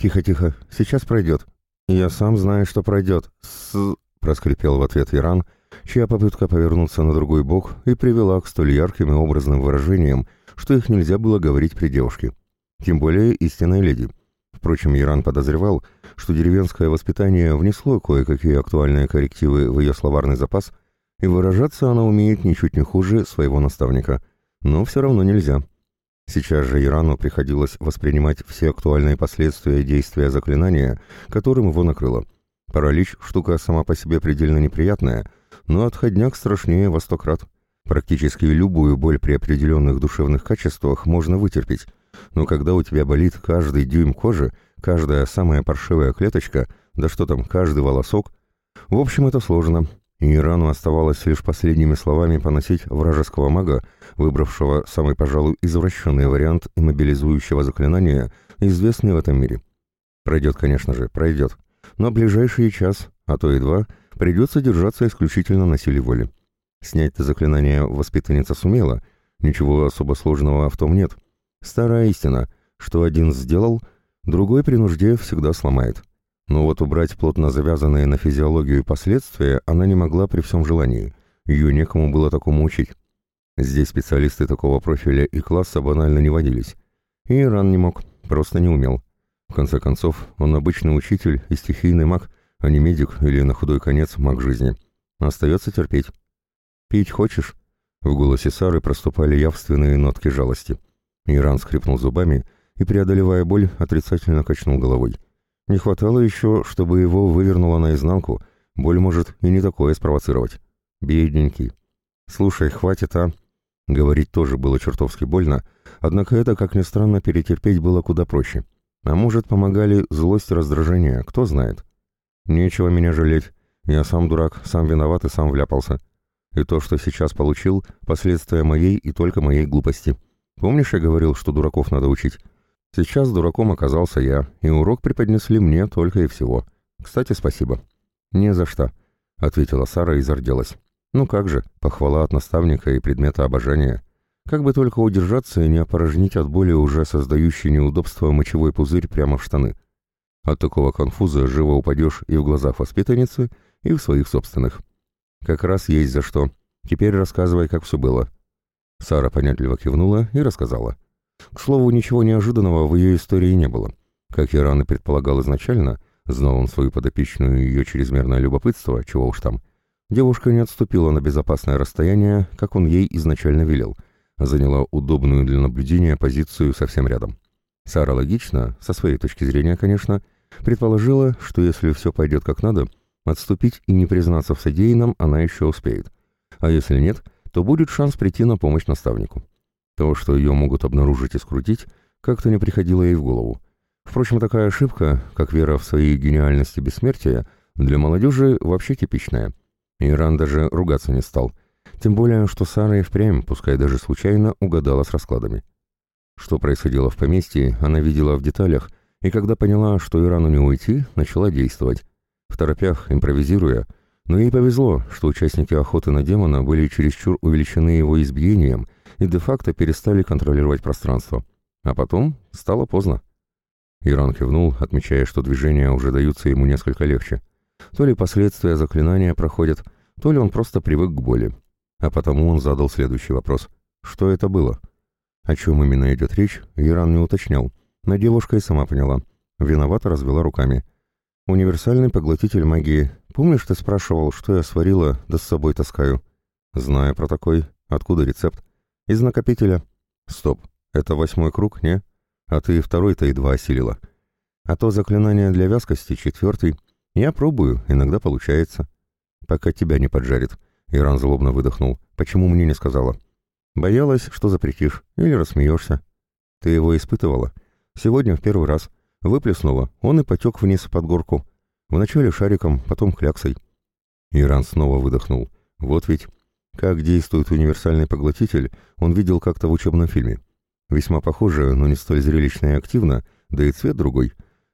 «Тихо-тихо, сейчас пройдет». «Я сам знаю, что пройдет», с... проскрипел в ответ Иран, чья попытка повернуться на другой бок и привела к столь ярким и образным выражениям, что их нельзя было говорить при девушке. Тем более истинной леди. Впрочем, Иран подозревал, что деревенское воспитание внесло кое-какие актуальные коррективы в ее словарный запас, и выражаться она умеет ничуть не хуже своего наставника. Но все равно нельзя. Сейчас же Ирану приходилось воспринимать все актуальные последствия действия заклинания, которым его накрыло. Паралич – штука сама по себе предельно неприятная, но отходняк страшнее во сто крат. Практически любую боль при определенных душевных качествах можно вытерпеть, но когда у тебя болит каждый дюйм кожи, каждая самая паршивая клеточка, да что там, каждый волосок, в общем, это сложно, и Ирану оставалось лишь последними словами поносить вражеского мага, выбравшего самый, пожалуй, извращенный вариант иммобилизующего заклинания, известный в этом мире. Пройдет, конечно же, пройдет. Но ближайший час, а то и два, придется держаться исключительно на силе воли. Снять-то заклинание воспитанница сумела, ничего особо сложного в том нет. Старая истина, что один сделал, другой при нужде всегда сломает. Но вот убрать плотно завязанные на физиологию последствия она не могла при всем желании. Ее некому было такому учить. Здесь специалисты такого профиля и класса банально не водились. И Иран не мог, просто не умел. В конце концов, он обычный учитель и стихийный маг, а не медик или на худой конец маг жизни. Остается терпеть. «Пить хочешь?» В голосе Сары проступали явственные нотки жалости. Иран скрипнул зубами и, преодолевая боль, отрицательно качнул головой. Не хватало еще, чтобы его вывернуло наизнанку. Боль может и не такое спровоцировать. Бедненький. Слушай, хватит, а? Говорить тоже было чертовски больно, однако это, как ни странно, перетерпеть было куда проще. А может, помогали злость и раздражение, кто знает. Нечего меня жалеть. Я сам дурак, сам виноват и сам вляпался. И то, что сейчас получил, последствия моей и только моей глупости. Помнишь, я говорил, что дураков надо учить? Сейчас дураком оказался я, и урок преподнесли мне только и всего. Кстати, спасибо. «Не за что», — ответила Сара и зарделась. «Ну как же, похвала от наставника и предмета обожания. Как бы только удержаться и не опорожнить от боли уже создающий неудобство мочевой пузырь прямо в штаны. От такого конфуза живо упадешь и в глазах воспитанницы, и в своих собственных. Как раз есть за что. Теперь рассказывай, как все было». Сара понятливо кивнула и рассказала. К слову, ничего неожиданного в ее истории не было. Как я рано предполагал изначально, знал он свою подопечную и ее чрезмерное любопытство, чего уж там, девушка не отступила на безопасное расстояние, как он ей изначально велел, а заняла удобную для наблюдения позицию совсем рядом. Сара логично, со своей точки зрения, конечно, предположила, что если все пойдет как надо, отступить и не признаться в содеянном она еще успеет. А если нет, то будет шанс прийти на помощь наставнику. То, что ее могут обнаружить и скрутить, как-то не приходило ей в голову. Впрочем, такая ошибка, как вера в свои гениальности бессмертия, для молодежи вообще типичная. Иран даже ругаться не стал. Тем более, что Сара и впрямь, пускай даже случайно, угадала с раскладами. Что происходило в поместье, она видела в деталях, и когда поняла, что Ирану не уйти, начала действовать. В торопях, импровизируя, но ей повезло, что участники охоты на демона были чересчур увеличены его избиением – и де-факто перестали контролировать пространство. А потом стало поздно. Иран кивнул, отмечая, что движения уже даются ему несколько легче. То ли последствия заклинания проходят, то ли он просто привык к боли. А потому он задал следующий вопрос. Что это было? О чем именно идет речь, Иран не уточнял, но девушка и сама поняла. Виновато развела руками. «Универсальный поглотитель магии. Помнишь, ты спрашивал, что я сварила, да с собой таскаю?» «Знаю про такой. Откуда рецепт?» Из накопителя. Стоп, это восьмой круг, не? А ты второй-то едва осилила. А то заклинание для вязкости четвертый. Я пробую, иногда получается. Пока тебя не поджарит. Иран злобно выдохнул. Почему мне не сказала? Боялась, что запретишь или рассмеешься. Ты его испытывала? Сегодня в первый раз. Выплеснула, он и потек вниз под горку. Вначале шариком, потом кляксой. Иран снова выдохнул. Вот ведь как действует универсальный поглотитель, он видел как-то в учебном фильме. Весьма похоже, но не столь зрелищно и активно, да и цвет другой.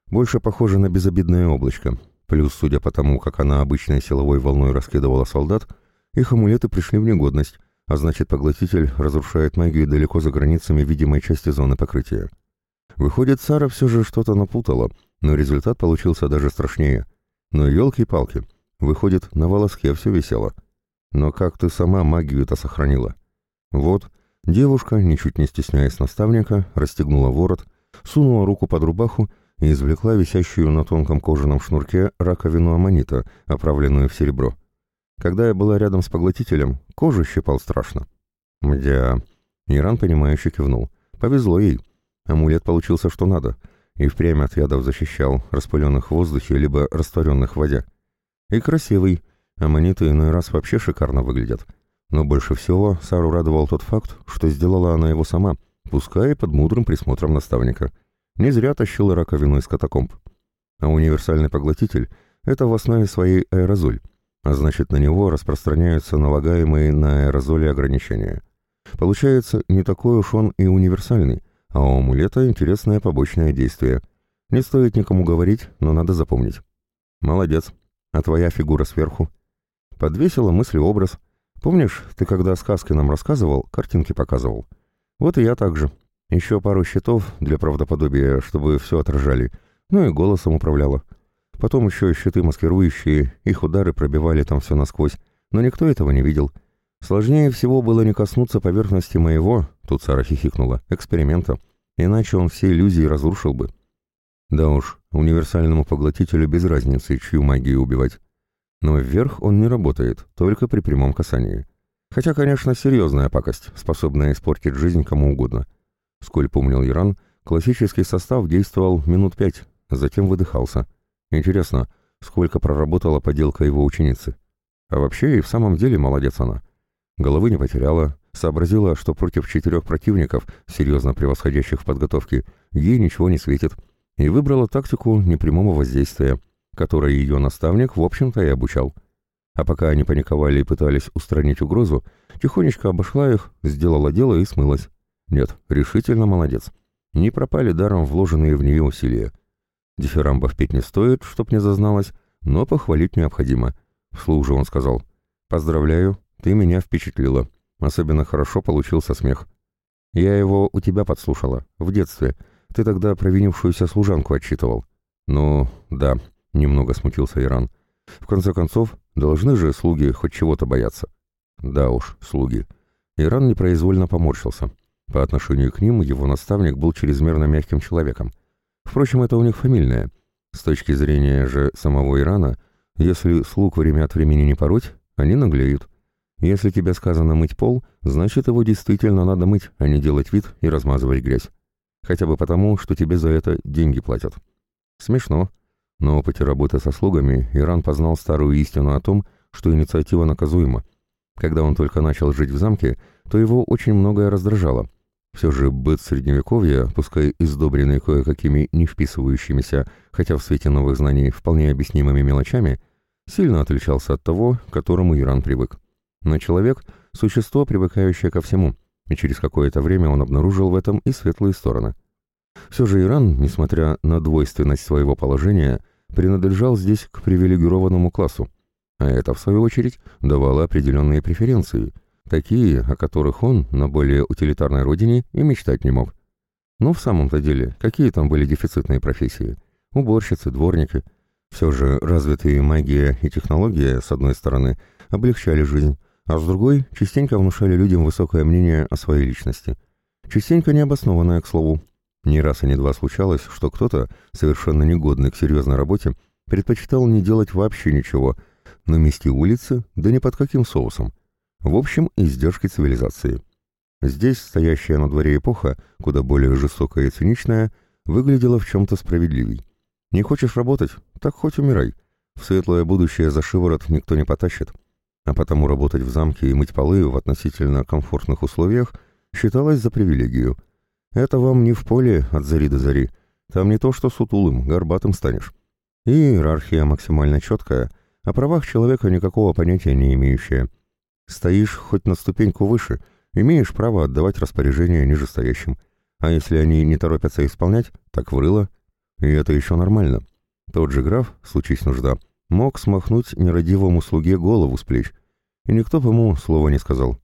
Больше похоже на безобидное облачко. Плюс, судя по тому, как она обычной силовой волной раскидывала солдат, их амулеты пришли в негодность, а значит поглотитель разрушает магию далеко за границами видимой части зоны покрытия. Выходит, Сара все же что-то напутала, но результат получился даже страшнее. Но елки-палки, выходит, на волоске все висело. Но как ты сама магию-то сохранила? Вот, девушка, ничуть не стесняясь наставника, расстегнула ворот, сунула руку под рубаху и извлекла висящую на тонком кожаном шнурке раковину аммонита, оправленную в серебро. Когда я была рядом с поглотителем, кожу щипал страшно. Мдя... Иран, понимающе кивнул. Повезло ей. Амулет получился что надо. И впрямь от ядов защищал, распыленных в воздухе, либо растворенных в воде. И красивый. Аммониты иной раз вообще шикарно выглядят. Но больше всего Сару радовал тот факт, что сделала она его сама, пускай под мудрым присмотром наставника. Не зря тащила раковину из катакомб. А универсальный поглотитель — это в основе своей аэрозоль, а значит, на него распространяются налагаемые на аэрозоли ограничения. Получается, не такой уж он и универсальный, а у амулета интересное побочное действие. Не стоит никому говорить, но надо запомнить. Молодец. А твоя фигура сверху? Подвесила мысли образ. Помнишь, ты когда сказки нам рассказывал, картинки показывал? Вот и я так же. Еще пару щитов для правдоподобия, чтобы все отражали. Ну и голосом управляла. Потом еще щиты маскирующие, их удары пробивали там все насквозь. Но никто этого не видел. — Сложнее всего было не коснуться поверхности моего, тут Сара хихикнула, эксперимента, иначе он все иллюзии разрушил бы. Да уж, универсальному поглотителю без разницы, чью магию убивать. Но вверх он не работает, только при прямом касании. Хотя, конечно, серьезная пакость, способная испортить жизнь кому угодно. Сколь помнил Иран, классический состав действовал минут пять, затем выдыхался. Интересно, сколько проработала поделка его ученицы. А вообще и в самом деле молодец она. Головы не потеряла, сообразила, что против четырех противников, серьезно превосходящих в подготовке, ей ничего не светит, и выбрала тактику непрямого воздействия, которой ее наставник, в общем-то, и обучал. А пока они паниковали и пытались устранить угрозу, тихонечко обошла их, сделала дело и смылась. Нет, решительно молодец. Не пропали даром вложенные в нее усилия. Дифирамбов петь не стоит, чтоб не зазналась, но похвалить необходимо. Вслух же он сказал. «Поздравляю, ты меня впечатлила. Особенно хорошо получился смех. Я его у тебя подслушала, в детстве. Ты тогда провинившуюся служанку отчитывал. Ну, да, немного смутился Иран. В конце концов, должны же слуги хоть чего-то бояться. Да уж, слуги. Иран непроизвольно поморщился. По отношению к ним его наставник был чрезмерно мягким человеком. Впрочем, это у них фамильное. С точки зрения же самого Ирана, если слуг время от времени не пороть, они наглеют. Если тебе сказано мыть пол, значит его действительно надо мыть, а не делать вид и размазывать грязь. Хотя бы потому, что тебе за это деньги платят. Смешно. На опыте работы со слугами Иран познал старую истину о том, что инициатива наказуема. Когда он только начал жить в замке, то его очень многое раздражало. Все же быт средневековья, пускай издобренный кое-какими не вписывающимися, хотя в свете новых знаний вполне объяснимыми мелочами, сильно отличался от того, к которому Иран привык. Но человек — существо, привыкающее ко всему, и через какое-то время он обнаружил в этом и светлые стороны. Все же Иран, несмотря на двойственность своего положения, принадлежал здесь к привилегированному классу, а это, в свою очередь, давало определенные преференции, такие, о которых он на более утилитарной родине и мечтать не мог. Но в самом-то деле, какие там были дефицитные профессии? Уборщицы, дворники. Все же развитые магия и технология, с одной стороны, облегчали жизнь, а с другой частенько внушали людям высокое мнение о своей личности. Частенько необоснованное, к слову. Не раз и не два случалось, что кто-то, совершенно негодный к серьезной работе, предпочитал не делать вообще ничего, намести улицы, да не под каким соусом. В общем, издержки цивилизации. Здесь стоящая на дворе эпоха, куда более жестокая и циничная, выглядела в чем-то справедливей. Не хочешь работать? Так хоть умирай. В светлое будущее за шиворот никто не потащит а потому работать в замке и мыть полы в относительно комфортных условиях считалось за привилегию. Это вам не в поле от зари до зари, там не то что сутулым, горбатым станешь. И иерархия максимально четкая, о правах человека никакого понятия не имеющая. Стоишь хоть на ступеньку выше, имеешь право отдавать распоряжения нижестоящим, а если они не торопятся исполнять, так врыло. И это еще нормально. Тот же граф, случись нужда, мог смахнуть нерадивому слуге голову с плеч, и никто бы ему слова не сказал.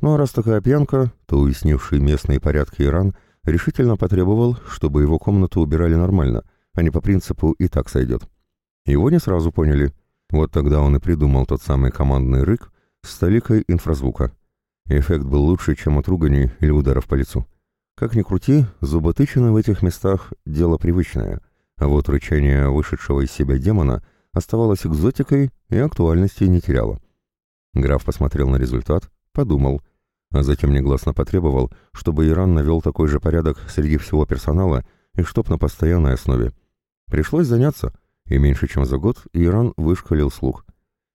Ну а раз такая пьянка, то уяснивший местные порядки Иран решительно потребовал, чтобы его комнату убирали нормально, а не по принципу «и так сойдет». Его не сразу поняли. Вот тогда он и придумал тот самый командный рык с толикой инфразвука. Эффект был лучше, чем от ругани или ударов по лицу. Как ни крути, зуботычина в этих местах — дело привычное, а вот рычание вышедшего из себя демона оставалось экзотикой и актуальности не теряло. Граф посмотрел на результат, подумал, а затем негласно потребовал, чтобы Иран навел такой же порядок среди всего персонала и чтоб на постоянной основе. Пришлось заняться, и меньше чем за год Иран вышкалил слух.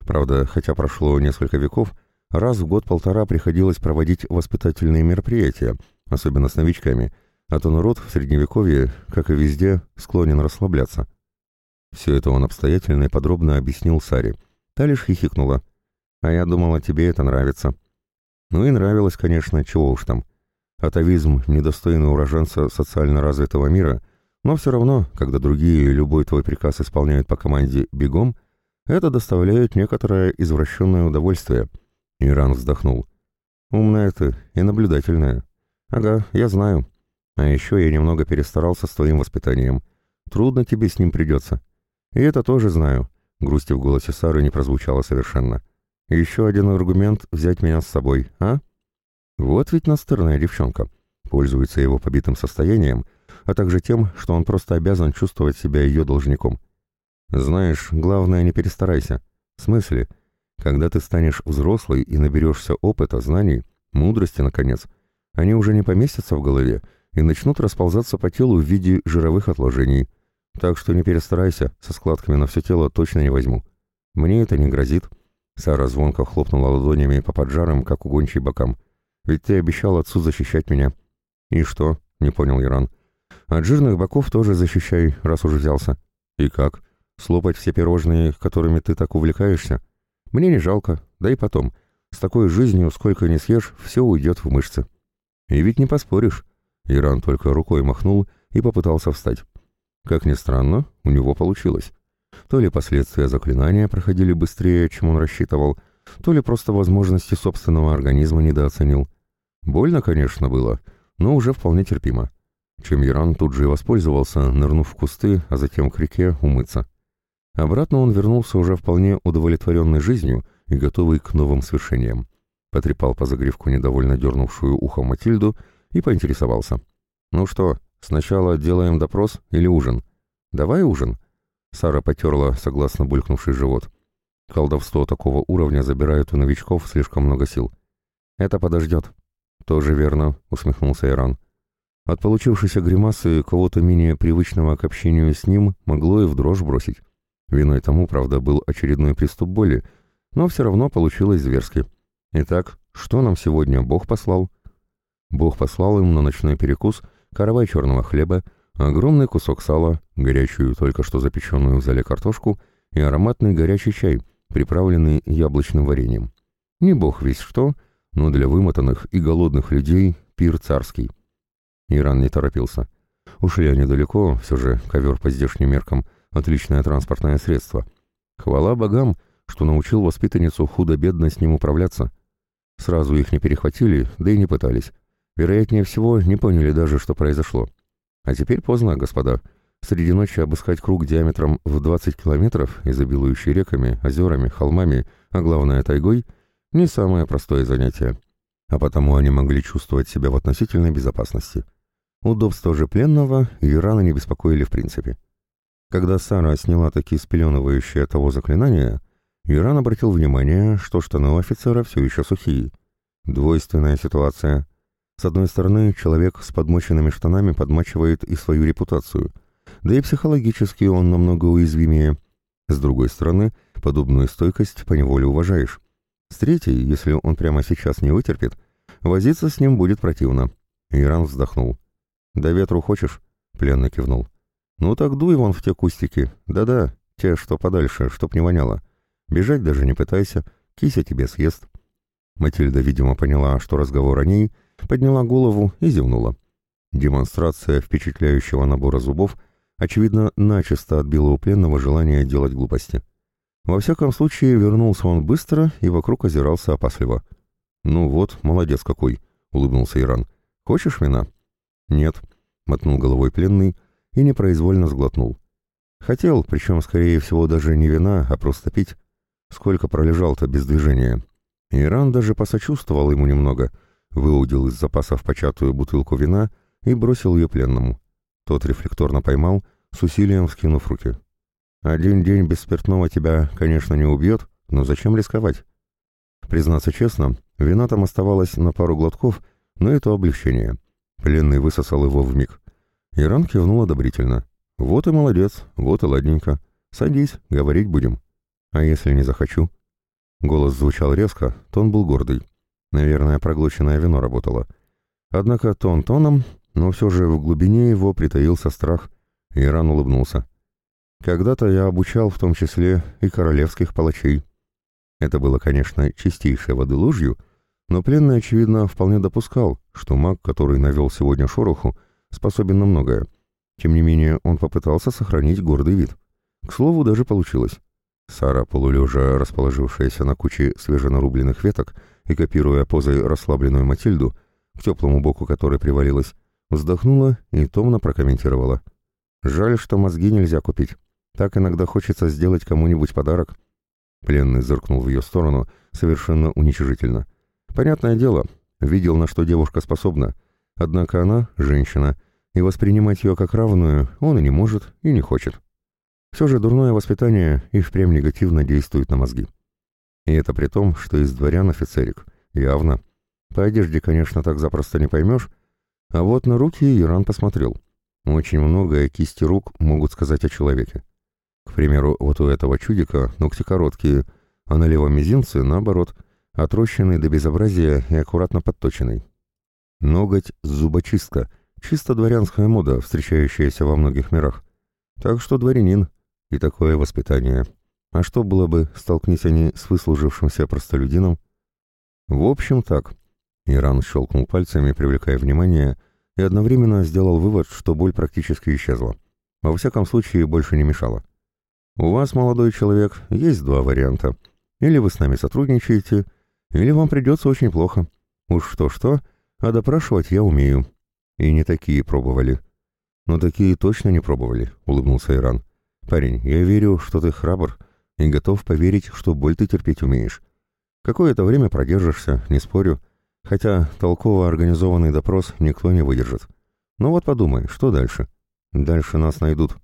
Правда, хотя прошло несколько веков, раз в год-полтора приходилось проводить воспитательные мероприятия, особенно с новичками, а то народ в Средневековье, как и везде, склонен расслабляться. Все это он обстоятельно и подробно объяснил Саре. Та лишь хихикнула. «А я думала, тебе это нравится». Ну и нравилось, конечно, чего уж там. Атовизм недостойный уроженца социально развитого мира, но все равно, когда другие любой твой приказ исполняют по команде «бегом», это доставляет некоторое извращенное удовольствие. Иран вздохнул. «Умная ты и наблюдательная. Ага, я знаю. А еще я немного перестарался с твоим воспитанием. Трудно тебе с ним придется. И это тоже знаю». Грусти в голосе Сары не прозвучало совершенно. Еще один аргумент взять меня с собой, а? Вот ведь настырная девчонка. Пользуется его побитым состоянием, а также тем, что он просто обязан чувствовать себя ее должником. Знаешь, главное, не перестарайся. В смысле? Когда ты станешь взрослой и наберешься опыта, знаний, мудрости, наконец, они уже не поместятся в голове и начнут расползаться по телу в виде жировых отложений. Так что не перестарайся, со складками на все тело точно не возьму. Мне это не грозит. Сара звонко хлопнула ладонями по поджарам, как у гончей бокам. «Ведь ты обещал отцу защищать меня». «И что?» — не понял Иран. «От жирных боков тоже защищай, раз уже взялся». «И как? Слопать все пирожные, которыми ты так увлекаешься? Мне не жалко, да и потом. С такой жизнью, сколько не съешь, все уйдет в мышцы». «И ведь не поспоришь». Иран только рукой махнул и попытался встать. Как ни странно, у него получилось. То ли последствия заклинания проходили быстрее, чем он рассчитывал, то ли просто возможности собственного организма недооценил. Больно, конечно, было, но уже вполне терпимо. Чем Яран тут же и воспользовался, нырнув в кусты, а затем к реке умыться. Обратно он вернулся уже вполне удовлетворенной жизнью и готовый к новым свершениям. Потрепал по загривку недовольно дернувшую ухом Матильду и поинтересовался. «Ну что, сначала делаем допрос или ужин?» «Давай ужин», Сара потерла согласно булькнувший живот. Колдовство такого уровня забирает у новичков слишком много сил. «Это подождет». «Тоже верно», — усмехнулся Иран. От получившейся гримасы кого-то менее привычного к общению с ним могло и в дрожь бросить. Виной тому, правда, был очередной приступ боли, но все равно получилось зверски. Итак, что нам сегодня Бог послал? Бог послал им на ночной перекус каравай черного хлеба, Огромный кусок сала, горячую только что запеченную в зале картошку и ароматный горячий чай, приправленный яблочным вареньем. Не бог весь что, но для вымотанных и голодных людей пир царский. Иран не торопился. Ушли они далеко, все же ковер по здешним меркам — отличное транспортное средство. Хвала богам, что научил воспитанницу худо-бедно с ним управляться. Сразу их не перехватили, да и не пытались. Вероятнее всего, не поняли даже, что произошло. А теперь поздно, господа. Среди ночи обыскать круг диаметром в 20 километров, изобилующий реками, озерами, холмами, а главное тайгой, не самое простое занятие. А потому они могли чувствовать себя в относительной безопасности. Удобства же пленного и раны не беспокоили в принципе. Когда Сара сняла такие спеленывающие того заклинания, Иран обратил внимание, что штаны у офицера все еще сухие. Двойственная ситуация. С одной стороны, человек с подмоченными штанами подмачивает и свою репутацию, да и психологически он намного уязвимее. С другой стороны, подобную стойкость поневоле уважаешь. С третьей, если он прямо сейчас не вытерпит, возиться с ним будет противно. Иран вздохнул. «До ветру хочешь?» — пленный кивнул. «Ну так дуй вон в те кустики. Да-да, те, что подальше, чтоб не воняло. Бежать даже не пытайся, кися тебе съест». Матильда, видимо, поняла, что разговор о ней — подняла голову и зевнула. Демонстрация впечатляющего набора зубов, очевидно, начисто отбила у пленного желание делать глупости. Во всяком случае, вернулся он быстро и вокруг озирался опасливо. «Ну вот, молодец какой!» — улыбнулся Иран. «Хочешь вина?» «Нет», — мотнул головой пленный и непроизвольно сглотнул. Хотел, причем, скорее всего, даже не вина, а просто пить. Сколько пролежал-то без движения. Иран даже посочувствовал ему немного, выудил из запасов початую бутылку вина и бросил ее пленному. Тот рефлекторно поймал, с усилием вскинув руки. «Один день без спиртного тебя, конечно, не убьет, но зачем рисковать?» Признаться честно, вина там оставалась на пару глотков, но это облегчение. Пленный высосал его в миг. Иран кивнул одобрительно. «Вот и молодец, вот и ладненько. Садись, говорить будем. А если не захочу?» Голос звучал резко, тон был гордый. Наверное, проглоченное вино работало. Однако тон тоном, но все же в глубине его притаился страх. Иран улыбнулся. «Когда-то я обучал в том числе и королевских палачей». Это было, конечно, чистейшей воды ложью, но пленный, очевидно, вполне допускал, что маг, который навел сегодня шороху, способен на многое. Тем не менее, он попытался сохранить гордый вид. К слову, даже получилось. Сара, полулежа расположившаяся на куче свеженарубленных веток и копируя позой расслабленную Матильду, к теплому боку которой привалилась, вздохнула и томно прокомментировала. «Жаль, что мозги нельзя купить. Так иногда хочется сделать кому-нибудь подарок». Пленный зыркнул в ее сторону совершенно уничижительно. «Понятное дело, видел, на что девушка способна. Однако она — женщина, и воспринимать ее как равную он и не может, и не хочет. Все же дурное воспитание и впрямь негативно действует на мозги. И это при том, что из дворян офицерик. Явно. По одежде, конечно, так запросто не поймешь, а вот на руки Иран посмотрел. Очень многое кисти рук могут сказать о человеке. К примеру, вот у этого чудика ногти короткие, а на левом мизинце, наоборот, отрощенный до безобразия и аккуратно подточенный. Ноготь — зубочистка, чисто дворянская мода, встречающаяся во многих мирах. Так что дворянин, и такое воспитание. А что было бы, столкнись они с выслужившимся простолюдином? В общем, так. Иран щелкнул пальцами, привлекая внимание, и одновременно сделал вывод, что боль практически исчезла. Во всяком случае, больше не мешала. У вас, молодой человек, есть два варианта. Или вы с нами сотрудничаете, или вам придется очень плохо. Уж что-что, а допрашивать я умею. И не такие пробовали. Но такие точно не пробовали, улыбнулся Иран. «Парень, я верю, что ты храбр и готов поверить, что боль ты терпеть умеешь. Какое-то время продержишься, не спорю, хотя толково организованный допрос никто не выдержит. Но вот подумай, что дальше? Дальше нас найдут».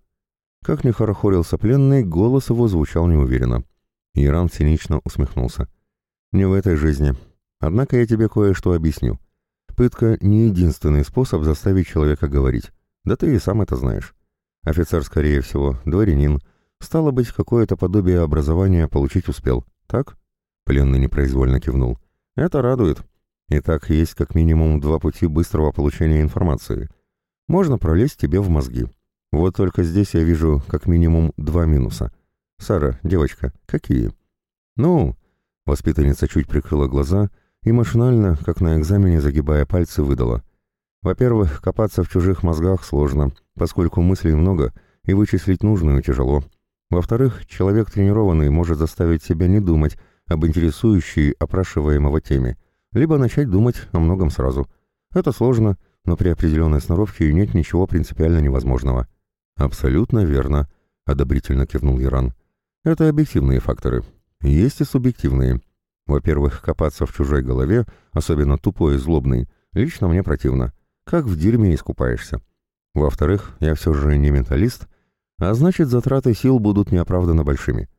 Как ни хорохорился пленный, голос его звучал неуверенно. Иран цинично усмехнулся. «Не в этой жизни. Однако я тебе кое-что объясню. Пытка — не единственный способ заставить человека говорить. Да ты и сам это знаешь. Офицер, скорее всего, дворянин. Стало быть, какое-то подобие образования получить успел. Так? Пленный непроизвольно кивнул. Это радует. Итак, есть как минимум два пути быстрого получения информации. Можно пролезть тебе в мозги. Вот только здесь я вижу как минимум два минуса. Сара, девочка, какие? Ну, воспитанница чуть прикрыла глаза и машинально, как на экзамене, загибая пальцы, выдала. Во-первых, копаться в чужих мозгах сложно, поскольку мыслей много, и вычислить нужную тяжело. Во-вторых, человек тренированный может заставить себя не думать об интересующей опрашиваемого теме, либо начать думать о многом сразу. Это сложно, но при определенной сноровке нет ничего принципиально невозможного. «Абсолютно верно», — одобрительно кивнул Иран. «Это объективные факторы. Есть и субъективные. Во-первых, копаться в чужой голове, особенно тупой и злобный, лично мне противно как в дерьме искупаешься. Во-вторых, я все же не менталист, а значит, затраты сил будут неоправданно большими.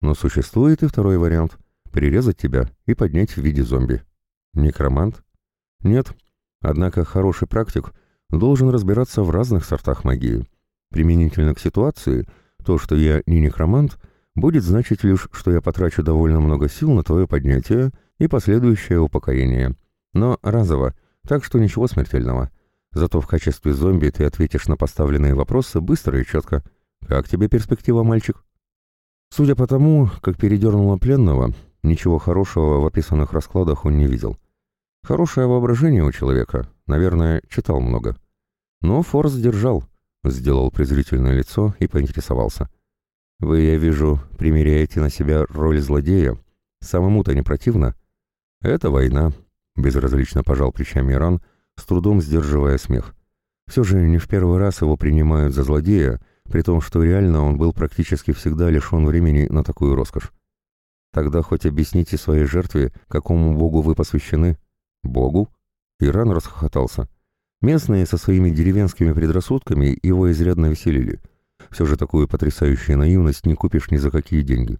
Но существует и второй вариант — перерезать тебя и поднять в виде зомби. Некромант? Нет. Однако хороший практик должен разбираться в разных сортах магии. Применительно к ситуации, то, что я не некромант, будет значить лишь, что я потрачу довольно много сил на твое поднятие и последующее упокоение. Но разово, так что ничего смертельного. Зато в качестве зомби ты ответишь на поставленные вопросы быстро и четко. Как тебе перспектива, мальчик? Судя по тому, как передернуло пленного, ничего хорошего в описанных раскладах он не видел. Хорошее воображение у человека, наверное, читал много. Но Форс держал, сделал презрительное лицо и поинтересовался. «Вы, я вижу, примеряете на себя роль злодея. Самому-то не противно?» «Это война», Безразлично пожал плечами Иран, с трудом сдерживая смех. Все же не в первый раз его принимают за злодея, при том, что реально он был практически всегда лишен времени на такую роскошь. Тогда хоть объясните своей жертве, какому богу вы посвящены. Богу? Иран расхохотался. Местные со своими деревенскими предрассудками его изрядно веселили. Все же такую потрясающую наивность не купишь ни за какие деньги.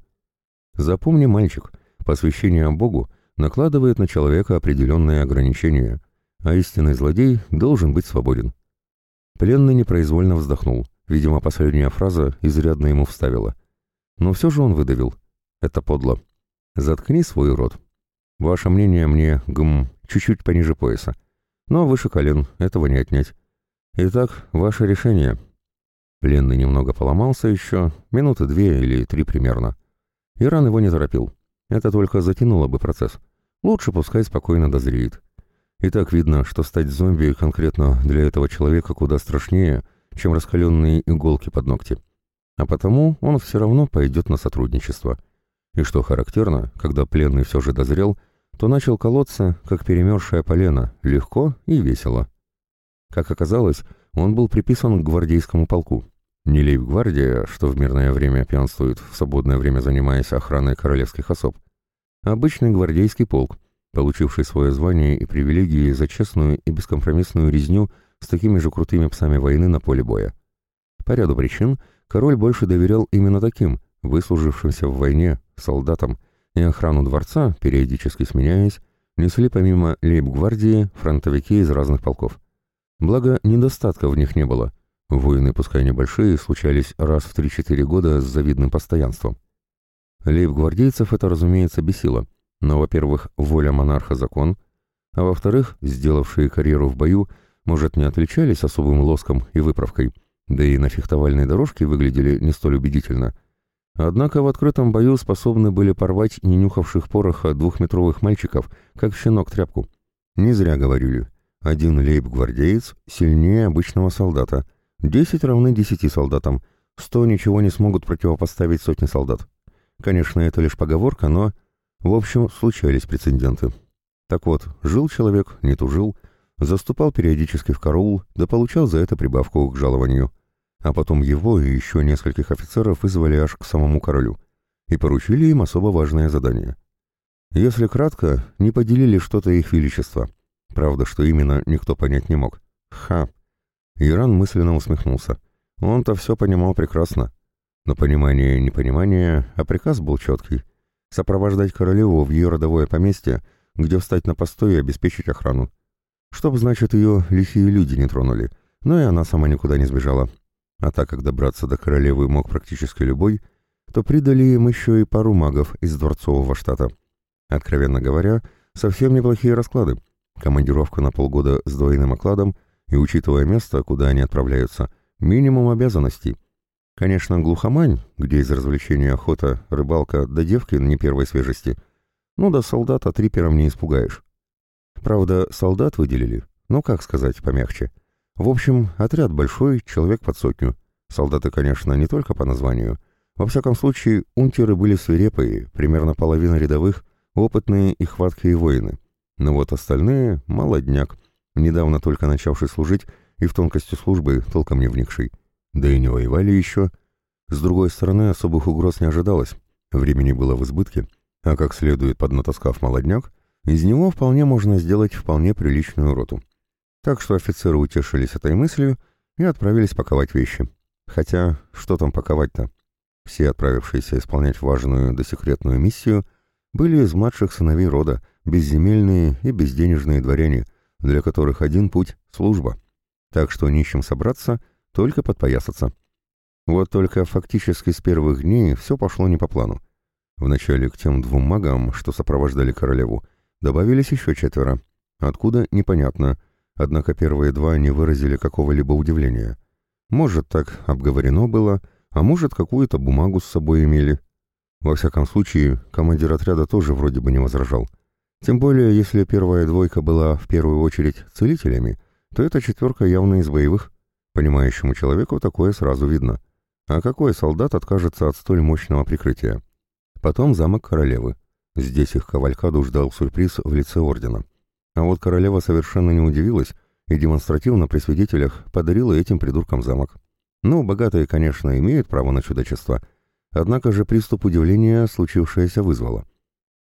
Запомни, мальчик, посвящение Богу накладывает на человека определенные ограничения, а истинный злодей должен быть свободен. Пленный непроизвольно вздохнул. Видимо, последняя фраза изрядно ему вставила. Но все же он выдавил. Это подло. Заткни свой рот. Ваше мнение мне, гм, чуть-чуть пониже пояса. Но выше колен, этого не отнять. Итак, ваше решение. Пленный немного поломался еще, минуты две или три примерно. Иран его не торопил. Это только затянуло бы процесс. Лучше пускай спокойно дозреет. И так видно, что стать зомби конкретно для этого человека куда страшнее, чем раскаленные иголки под ногти. А потому он все равно пойдет на сотрудничество. И что характерно, когда пленный все же дозрел, то начал колоться, как перемерзшая полено, легко и весело. Как оказалось, он был приписан к гвардейскому полку. Не лейб-гвардия, что в мирное время пьянствует, в свободное время занимаясь охраной королевских особ. А обычный гвардейский полк, получивший свое звание и привилегии за честную и бескомпромиссную резню с такими же крутыми псами войны на поле боя. По ряду причин король больше доверял именно таким, выслужившимся в войне, солдатам, и охрану дворца, периодически сменяясь, несли помимо лейб-гвардии фронтовики из разных полков. Благо, недостатка в них не было. Войны, пускай небольшие, случались раз в 3-4 года с завидным постоянством. Лейб-гвардейцев это, разумеется, бесило, но, во-первых, воля монарха – закон, а во-вторых, сделавшие карьеру в бою, может, не отличались особым лоском и выправкой, да и на фехтовальной дорожке выглядели не столь убедительно. Однако в открытом бою способны были порвать не нюхавших пороха двухметровых мальчиков, как щенок тряпку. Не зря говорили. Один лейб-гвардеец сильнее обычного солдата. Десять равны десяти солдатам. Сто ничего не смогут противопоставить сотни солдат. Конечно, это лишь поговорка, но в общем, случались прецеденты. Так вот, жил человек, не тужил, заступал периодически в караул, да получал за это прибавку к жалованию. А потом его и еще нескольких офицеров вызвали аж к самому королю и поручили им особо важное задание. Если кратко, не поделили что-то их величество. Правда, что именно, никто понять не мог. Ха! Иран мысленно усмехнулся. Он-то все понимал прекрасно. Но понимание непонимание, а приказ был четкий сопровождать королеву в ее родовое поместье, где встать на постой и обеспечить охрану. Чтоб, значит, ее лихие люди не тронули, но и она сама никуда не сбежала. А так как добраться до королевы мог практически любой, то придали им еще и пару магов из дворцового штата. Откровенно говоря, совсем неплохие расклады. Командировка на полгода с двойным окладом и, учитывая место, куда они отправляются, минимум обязанностей — Конечно, глухомань, где из развлечений охота, рыбалка да девки не первой свежести. Ну да солдата трипером не испугаешь. Правда, солдат выделили, ну как сказать помягче. В общем, отряд большой, человек под сотню. Солдаты, конечно, не только по названию. Во всяком случае, унтеры были свирепые, примерно половина рядовых, опытные и хваткие воины. Но вот остальные — молодняк, недавно только начавший служить и в тонкости службы толком не вникший. Да и не воевали еще. С другой стороны, особых угроз не ожидалось. Времени было в избытке, а как следует поднатаскав молодняк, из него вполне можно сделать вполне приличную роту. Так что офицеры утешились этой мыслью и отправились паковать вещи. Хотя, что там паковать-то? Все отправившиеся исполнять важную досекретную миссию были из младших сыновей рода, безземельные и безденежные дворяне, для которых один путь — служба. Так что нищим собраться — только подпоясаться. Вот только фактически с первых дней все пошло не по плану. Вначале к тем двум магам, что сопровождали королеву, добавились еще четверо. Откуда — непонятно, однако первые два не выразили какого-либо удивления. Может, так обговорено было, а может, какую-то бумагу с собой имели. Во всяком случае, командир отряда тоже вроде бы не возражал. Тем более, если первая двойка была в первую очередь целителями, то эта четверка явно из боевых. Понимающему человеку такое сразу видно. А какой солдат откажется от столь мощного прикрытия? Потом замок королевы. Здесь их кавалькаду ждал сюрприз в лице ордена. А вот королева совершенно не удивилась и демонстративно при свидетелях подарила этим придуркам замок. Ну, богатые, конечно, имеют право на чудачество, однако же приступ удивления случившееся вызвало.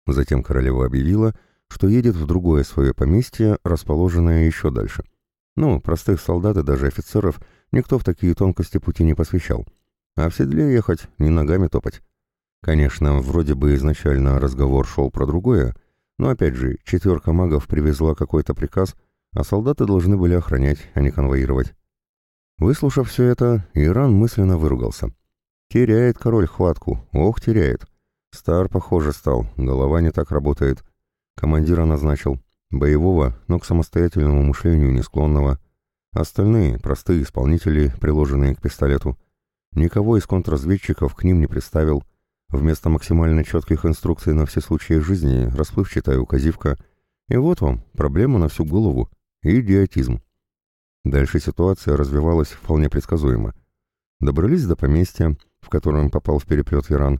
Затем королева объявила, что едет в другое свое поместье, расположенное еще дальше. Ну, простых солдат и даже офицеров никто в такие тонкости пути не посвящал. А в седле ехать, не ногами топать. Конечно, вроде бы изначально разговор шел про другое, но опять же, четверка магов привезла какой-то приказ, а солдаты должны были охранять, а не конвоировать. Выслушав все это, Иран мысленно выругался. Теряет король хватку, ох, теряет. Стар, похоже, стал, голова не так работает. Командира назначил. Боевого, но к самостоятельному мышлению не склонного. Остальные — простые исполнители, приложенные к пистолету. Никого из контрразведчиков к ним не представил. Вместо максимально четких инструкций на все случаи жизни расплывчатая указивка. И вот вам, проблема на всю голову. Идиотизм. Дальше ситуация развивалась вполне предсказуемо. Добрались до поместья, в котором попал в переплет Иран,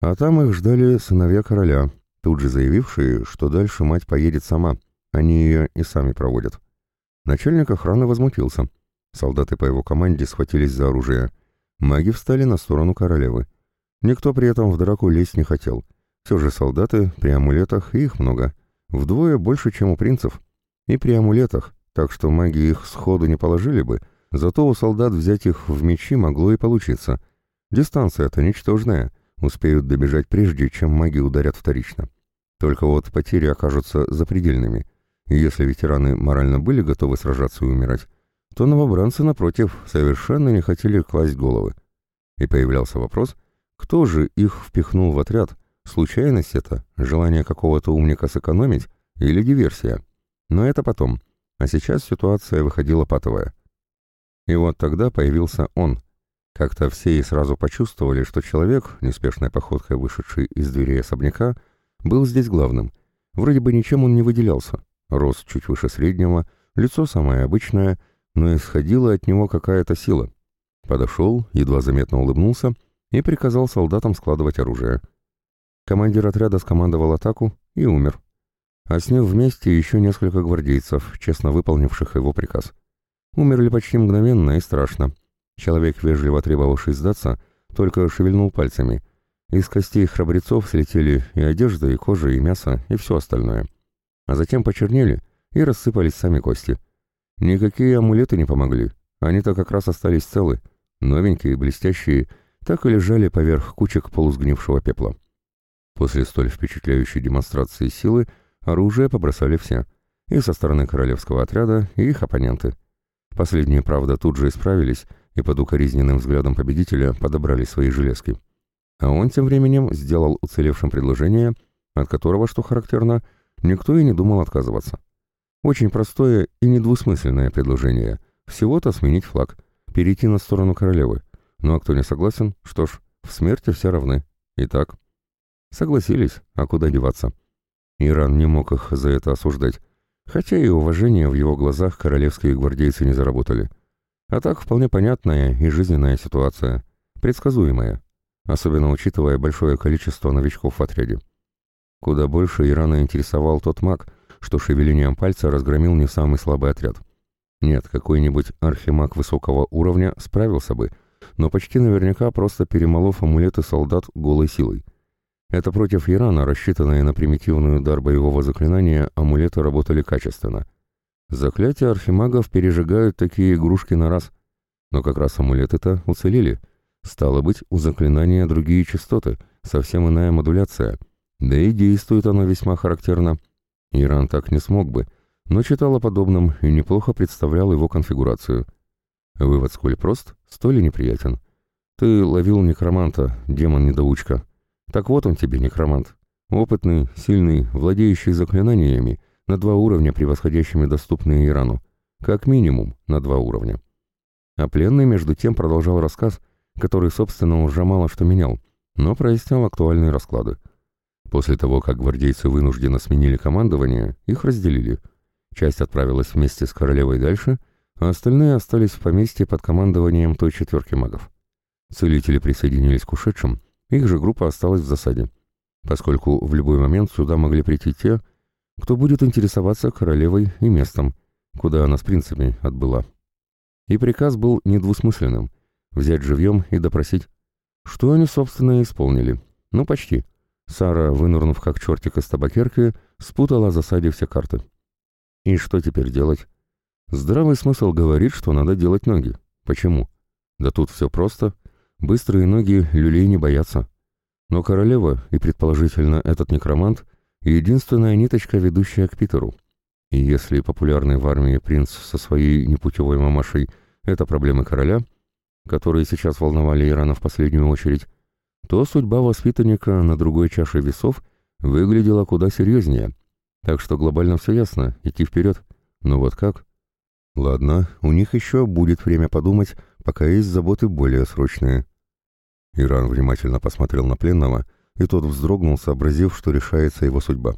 а там их ждали сыновья короля, тут же заявившие, что дальше мать поедет сама, они ее и сами проводят. Начальник охраны возмутился. Солдаты по его команде схватились за оружие. Маги встали на сторону королевы. Никто при этом в драку лезть не хотел. Все же солдаты при амулетах, их много. Вдвое больше, чем у принцев. И при амулетах, так что маги их сходу не положили бы, зато у солдат взять их в мечи могло и получиться. Дистанция-то ничтожная, успеют добежать прежде, чем маги ударят вторично. Только вот потери окажутся запредельными. И если ветераны морально были готовы сражаться и умирать, то новобранцы, напротив, совершенно не хотели класть головы. И появлялся вопрос, кто же их впихнул в отряд, случайность это, желание какого-то умника сэкономить или диверсия. Но это потом. А сейчас ситуация выходила патовая. И вот тогда появился он. Как-то все и сразу почувствовали, что человек, неспешной походкой вышедший из дверей особняка, был здесь главным. Вроде бы ничем он не выделялся. Рост чуть выше среднего, лицо самое обычное, но исходила от него какая-то сила. Подошел, едва заметно улыбнулся и приказал солдатам складывать оружие. Командир отряда скомандовал атаку и умер а с ним вместе еще несколько гвардейцев, честно выполнивших его приказ. Умерли почти мгновенно и страшно. Человек, вежливо требовавший сдаться, только шевельнул пальцами. Из костей храбрецов слетели и одежда, и кожа, и мясо, и все остальное. А затем почернели и рассыпались сами кости. Никакие амулеты не помогли, они-то как раз остались целы, новенькие, блестящие, так и лежали поверх кучек полусгнившего пепла. После столь впечатляющей демонстрации силы Оружие побросали все. И со стороны королевского отряда, и их оппоненты. Последние, правда, тут же исправились и под укоризненным взглядом победителя подобрали свои железки. А он тем временем сделал уцелевшим предложение, от которого, что характерно, никто и не думал отказываться. Очень простое и недвусмысленное предложение. Всего-то сменить флаг, перейти на сторону королевы. Ну а кто не согласен, что ж, в смерти все равны. Итак, согласились, а куда деваться? Иран не мог их за это осуждать, хотя и уважение в его глазах королевские гвардейцы не заработали. А так вполне понятная и жизненная ситуация, предсказуемая, особенно учитывая большое количество новичков в отряде. Куда больше Ирана интересовал тот маг, что шевелением пальца разгромил не самый слабый отряд. Нет, какой-нибудь архимаг высокого уровня справился бы, но почти наверняка просто перемолов амулеты солдат голой силой. Это против Ирана, рассчитанные на примитивный удар боевого заклинания, амулеты работали качественно. Заклятия архимагов пережигают такие игрушки на раз. Но как раз амулеты-то уцелели. Стало быть, у заклинания другие частоты, совсем иная модуляция. Да и действует оно весьма характерно. Иран так не смог бы, но читал о подобном и неплохо представлял его конфигурацию. Вывод сколь прост, столь и неприятен. Ты ловил некроманта, демон-недоучка. Так вот он тебе, некромант. Опытный, сильный, владеющий заклинаниями, на два уровня, превосходящими доступные Ирану. Как минимум на два уровня. А пленный между тем продолжал рассказ, который, собственно, уже мало что менял, но прояснял актуальные расклады. После того, как гвардейцы вынужденно сменили командование, их разделили. Часть отправилась вместе с королевой дальше, а остальные остались в поместье под командованием той четверки магов. Целители присоединились к ушедшим, их же группа осталась в засаде, поскольку в любой момент сюда могли прийти те, кто будет интересоваться королевой и местом, куда она с принцами отбыла. И приказ был недвусмысленным. взять живьем и допросить. Что они, собственно, исполнили. Ну, почти. Сара, вынырнув как чертик из табакерки, спутала засаде все карты. И что теперь делать? Здравый смысл говорит, что надо делать ноги. Почему? Да тут все просто. Быстрые ноги люлей не боятся. Но королева, и предположительно этот некромант, единственная ниточка, ведущая к Питеру. И если популярный в армии принц со своей непутевой мамашей – это проблемы короля, которые сейчас волновали Ирана в последнюю очередь, то судьба воспитанника на другой чаше весов выглядела куда серьезнее. Так что глобально все ясно, идти вперед. Но вот как? Ладно, у них еще будет время подумать, пока есть заботы более срочные. Иран внимательно посмотрел на пленного, и тот вздрогнул, сообразив, что решается его судьба.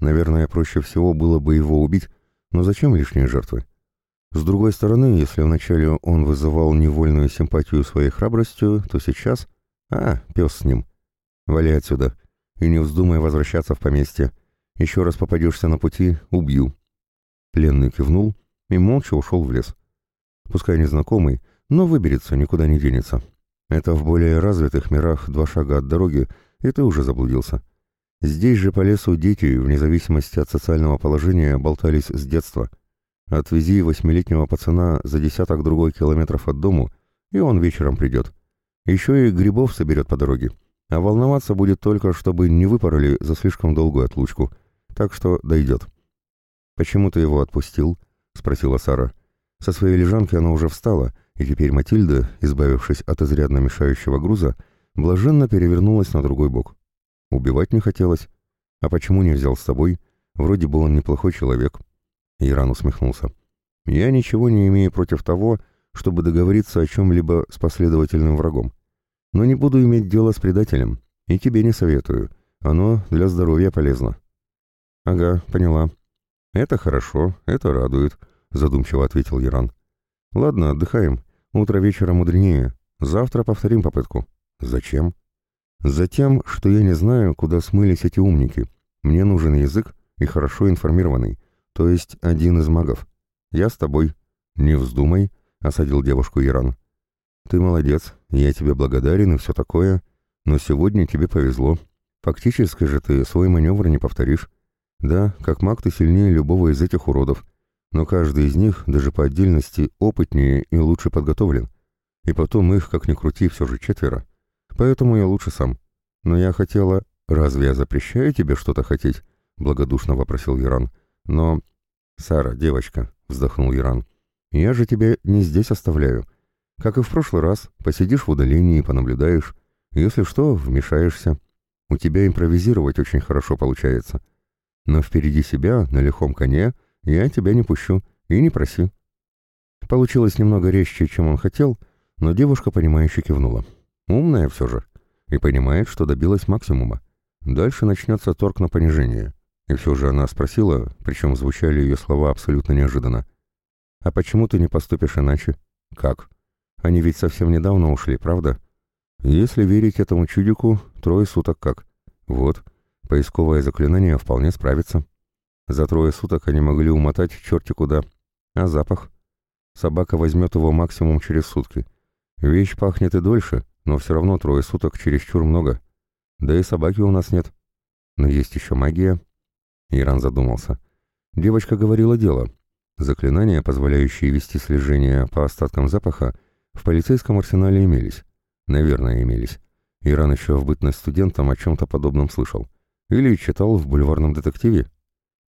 Наверное, проще всего было бы его убить, но зачем лишние жертвы? С другой стороны, если вначале он вызывал невольную симпатию своей храбростью, то сейчас «А, пес с ним. Вали отсюда. И не вздумай возвращаться в поместье. Еще раз попадешься на пути — убью». Пленный кивнул и молча ушел в лес. Пускай незнакомый, но выберется, никуда не денется. Это в более развитых мирах два шага от дороги, и ты уже заблудился. Здесь же по лесу дети, вне зависимости от социального положения, болтались с детства. Отвези восьмилетнего пацана за десяток другой километров от дому, и он вечером придет. Еще и грибов соберет по дороге. А волноваться будет только, чтобы не выпороли за слишком долгую отлучку. Так что дойдет. «Почему ты его отпустил?» — спросила Сара. Со своей лежанки она уже встала, и теперь Матильда, избавившись от изрядно мешающего груза, блаженно перевернулась на другой бок. Убивать не хотелось. А почему не взял с собой? Вроде бы он неплохой человек. Иран усмехнулся. «Я ничего не имею против того, чтобы договориться о чем-либо с последовательным врагом. Но не буду иметь дело с предателем, и тебе не советую. Оно для здоровья полезно». «Ага, поняла». «Это хорошо, это радует», — задумчиво ответил Яран. «Ладно, отдыхаем. Утро вечера мудренее. Завтра повторим попытку». «Зачем?» «Затем, что я не знаю, куда смылись эти умники. Мне нужен язык и хорошо информированный, то есть один из магов. Я с тобой. Не вздумай, осадил девушку Иран. «Ты молодец, я тебе благодарен и все такое, но сегодня тебе повезло. Фактически же ты свой маневр не повторишь. Да, как маг ты сильнее любого из этих уродов, но каждый из них, даже по отдельности, опытнее и лучше подготовлен. И потом их, как ни крути, все же четверо. Поэтому я лучше сам. Но я хотела... Разве я запрещаю тебе что-то хотеть?» — благодушно вопросил Иран. «Но...» «Сара, девочка», — вздохнул Иран, — я же тебя не здесь оставляю. Как и в прошлый раз, посидишь в удалении и понаблюдаешь. Если что, вмешаешься. У тебя импровизировать очень хорошо получается. Но впереди себя, на лихом коне, я тебя не пущу. И не проси. Получилось немного резче, чем он хотел, но девушка, понимающе кивнула. Умная все же. И понимает, что добилась максимума. Дальше начнется торг на понижение. И все же она спросила, причем звучали ее слова абсолютно неожиданно. «А почему ты не поступишь иначе?» «Как? Они ведь совсем недавно ушли, правда?» «Если верить этому чудику, трое суток как?» «Вот, поисковое заклинание вполне справится. За трое суток они могли умотать черти куда. А запах? Собака возьмет его максимум через сутки. Вещь пахнет и дольше, но все равно трое суток чересчур много. Да и собаки у нас нет. Но есть еще магия». Иран задумался. Девочка говорила дело, Заклинания, позволяющие вести слежение по остаткам запаха, в полицейском арсенале имелись. Наверное, имелись. Иран еще в бытность студентом о чем-то подобном слышал. Или читал в бульварном детективе.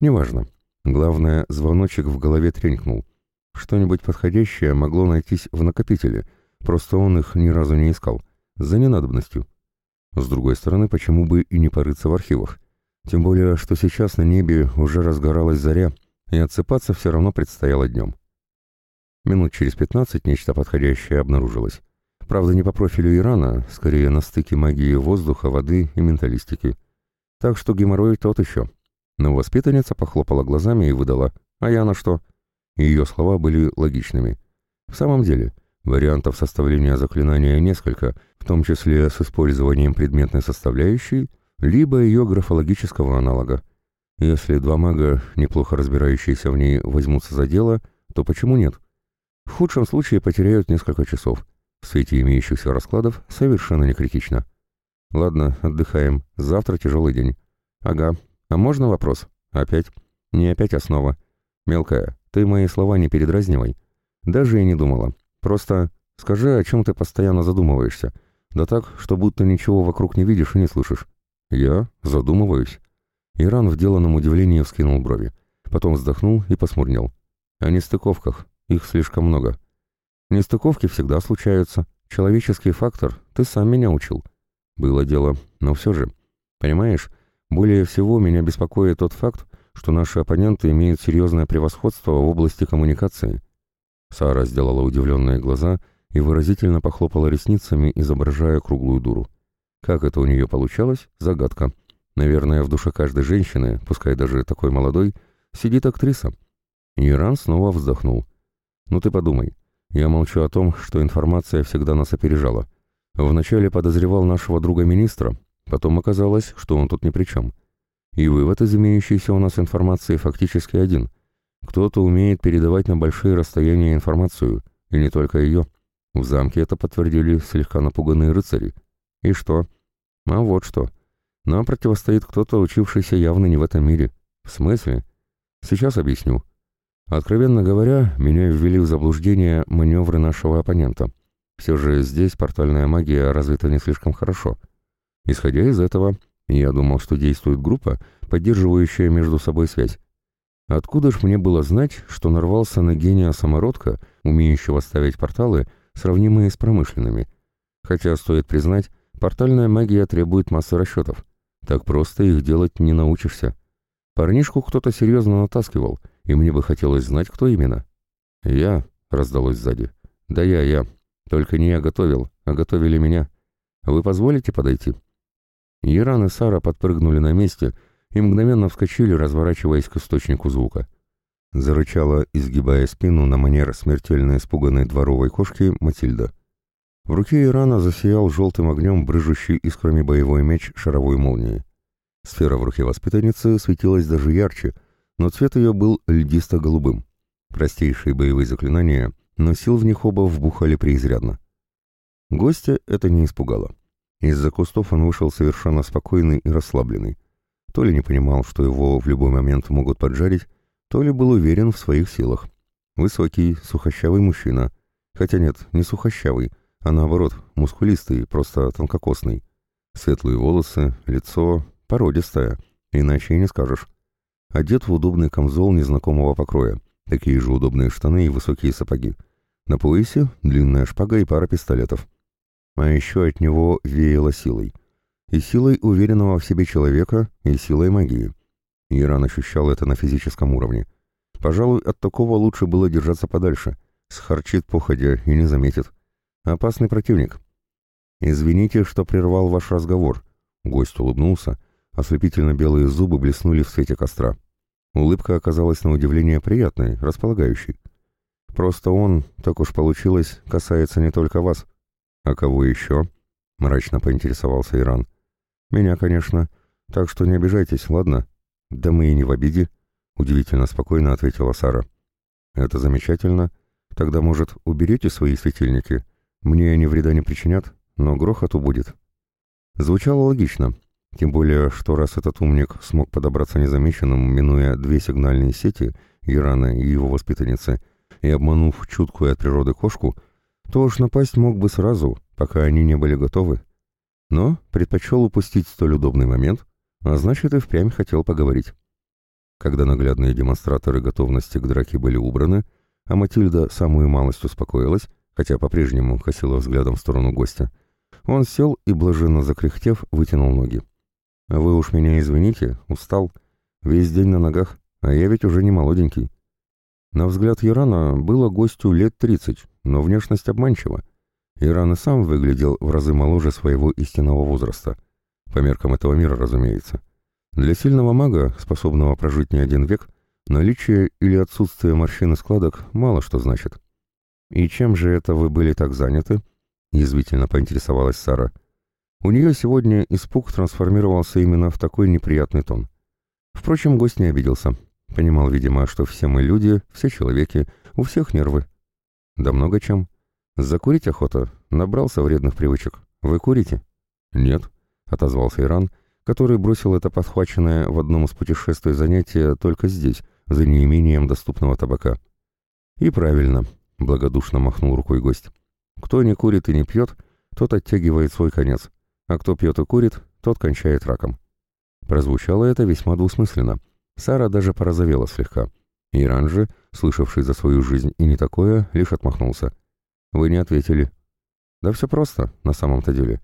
Неважно. Главное, звоночек в голове тренькнул. Что-нибудь подходящее могло найтись в накопителе, просто он их ни разу не искал. За ненадобностью. С другой стороны, почему бы и не порыться в архивах? Тем более, что сейчас на небе уже разгоралась заря — и отсыпаться все равно предстояло днем. Минут через пятнадцать нечто подходящее обнаружилось. Правда, не по профилю Ирана, скорее на стыке магии воздуха, воды и менталистики. Так что геморрой тот еще. Но воспитанница похлопала глазами и выдала «А я на что?» ее слова были логичными. В самом деле, вариантов составления заклинания несколько, в том числе с использованием предметной составляющей, либо ее графологического аналога. Если два мага, неплохо разбирающиеся в ней, возьмутся за дело, то почему нет? В худшем случае потеряют несколько часов. В свете имеющихся раскладов совершенно не критично. Ладно, отдыхаем. Завтра тяжелый день. Ага. А можно вопрос? Опять? Не опять основа. Мелкая, ты мои слова не передразнивай. Даже и не думала. Просто скажи, о чем ты постоянно задумываешься. Да так, что будто ничего вокруг не видишь и не слышишь. Я задумываюсь. Иран в деланном удивлении вскинул брови. Потом вздохнул и посмурнел. О нестыковках. Их слишком много. Нестыковки всегда случаются. Человеческий фактор. Ты сам меня учил. Было дело. Но все же. Понимаешь, более всего меня беспокоит тот факт, что наши оппоненты имеют серьезное превосходство в области коммуникации. Сара сделала удивленные глаза и выразительно похлопала ресницами, изображая круглую дуру. Как это у нее получалось? Загадка. Наверное, в душе каждой женщины, пускай даже такой молодой, сидит актриса. Иран снова вздохнул. «Ну ты подумай. Я молчу о том, что информация всегда нас опережала. Вначале подозревал нашего друга-министра, потом оказалось, что он тут ни при чем. И вывод из имеющейся у нас информации фактически один. Кто-то умеет передавать на большие расстояния информацию, и не только ее. В замке это подтвердили слегка напуганные рыцари. И что? А вот что. Нам противостоит кто-то, учившийся явно не в этом мире. В смысле? Сейчас объясню. Откровенно говоря, меня ввели в заблуждение маневры нашего оппонента. Все же здесь портальная магия развита не слишком хорошо. Исходя из этого, я думал, что действует группа, поддерживающая между собой связь. Откуда ж мне было знать, что нарвался на гения самородка, умеющего ставить порталы, сравнимые с промышленными? Хотя, стоит признать, портальная магия требует массы расчетов. Так просто их делать не научишься. Парнишку кто-то серьезно натаскивал, и мне бы хотелось знать, кто именно. «Я», — раздалось сзади. «Да я, я. Только не я готовил, а готовили меня. Вы позволите подойти?» Иран и Сара подпрыгнули на месте и мгновенно вскочили, разворачиваясь к источнику звука. Зарычала, изгибая спину на манер смертельно испуганной дворовой кошки, Матильда. В руке Ирана засиял желтым огнем брыжущий искрами боевой меч шаровой молнии. Сфера в руке воспитанницы светилась даже ярче, но цвет ее был льдисто-голубым. Простейшие боевые заклинания, но сил в них оба вбухали преизрядно. Гостя это не испугало. Из-за кустов он вышел совершенно спокойный и расслабленный. То ли не понимал, что его в любой момент могут поджарить, то ли был уверен в своих силах. Высокий, сухощавый мужчина. Хотя нет, не сухощавый, а наоборот, мускулистый, просто тонкокосный. Светлые волосы, лицо породистое, иначе и не скажешь. Одет в удобный камзол незнакомого покроя, такие же удобные штаны и высокие сапоги. На поясе длинная шпага и пара пистолетов. А еще от него веяло силой. И силой уверенного в себе человека, и силой магии. Иран ощущал это на физическом уровне. Пожалуй, от такого лучше было держаться подальше. Схарчит походя и не заметит. Опасный противник. «Извините, что прервал ваш разговор». Гость улыбнулся. Ослепительно белые зубы блеснули в свете костра. Улыбка оказалась на удивление приятной, располагающей. «Просто он, так уж получилось, касается не только вас». «А кого еще?» — мрачно поинтересовался Иран. «Меня, конечно. Так что не обижайтесь, ладно?» «Да мы и не в обиде», — удивительно спокойно ответила Сара. «Это замечательно. Тогда, может, уберете свои светильники?» Мне они вреда не причинят, но грохоту будет. Звучало логично, тем более, что раз этот умник смог подобраться незамеченным, минуя две сигнальные сети, Ирана и его воспитанницы, и обманув чуткую от природы кошку, то уж напасть мог бы сразу, пока они не были готовы. Но предпочел упустить столь удобный момент, а значит и впрямь хотел поговорить. Когда наглядные демонстраторы готовности к драке были убраны, а Матильда самую малость успокоилась, хотя по-прежнему косила взглядом в сторону гостя. Он сел и, блаженно закряхтев, вытянул ноги. «А вы уж меня извините, устал. Весь день на ногах, а я ведь уже не молоденький». На взгляд Ирана было гостю лет тридцать, но внешность обманчива. Иран и сам выглядел в разы моложе своего истинного возраста. По меркам этого мира, разумеется. Для сильного мага, способного прожить не один век, наличие или отсутствие морщин и складок мало что значит. «И чем же это вы были так заняты?» — язвительно поинтересовалась Сара. У нее сегодня испуг трансформировался именно в такой неприятный тон. Впрочем, гость не обиделся. Понимал, видимо, что все мы люди, все человеки, у всех нервы. Да много чем. Закурить охота, набрался вредных привычек. Вы курите?» «Нет», — отозвался Иран, который бросил это подхваченное в одном из путешествий занятие только здесь, за неимением доступного табака. «И правильно», — благодушно махнул рукой гость. «Кто не курит и не пьет, тот оттягивает свой конец, а кто пьет и курит, тот кончает раком». Прозвучало это весьма двусмысленно. Сара даже порозовела слегка. Иран же, слышавший за свою жизнь и не такое, лишь отмахнулся. «Вы не ответили». «Да все просто, на самом-то деле.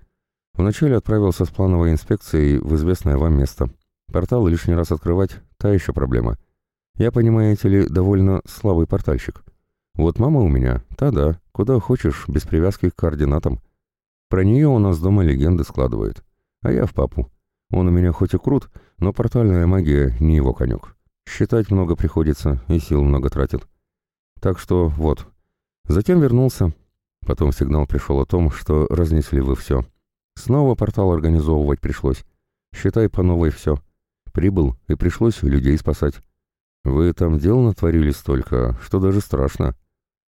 Вначале отправился с плановой инспекцией в известное вам место. Портал лишний раз открывать — та еще проблема. Я, понимаете ли, довольно слабый портальщик. Вот мама у меня, та да, куда хочешь, без привязки к координатам. Про нее у нас дома легенды складывают. А я в папу. Он у меня хоть и крут, но портальная магия не его конек. Считать много приходится и сил много тратит. Так что вот. Затем вернулся. Потом сигнал пришел о том, что разнесли вы все. Снова портал организовывать пришлось. Считай по новой все. Прибыл, и пришлось людей спасать. Вы там дел натворили столько, что даже страшно.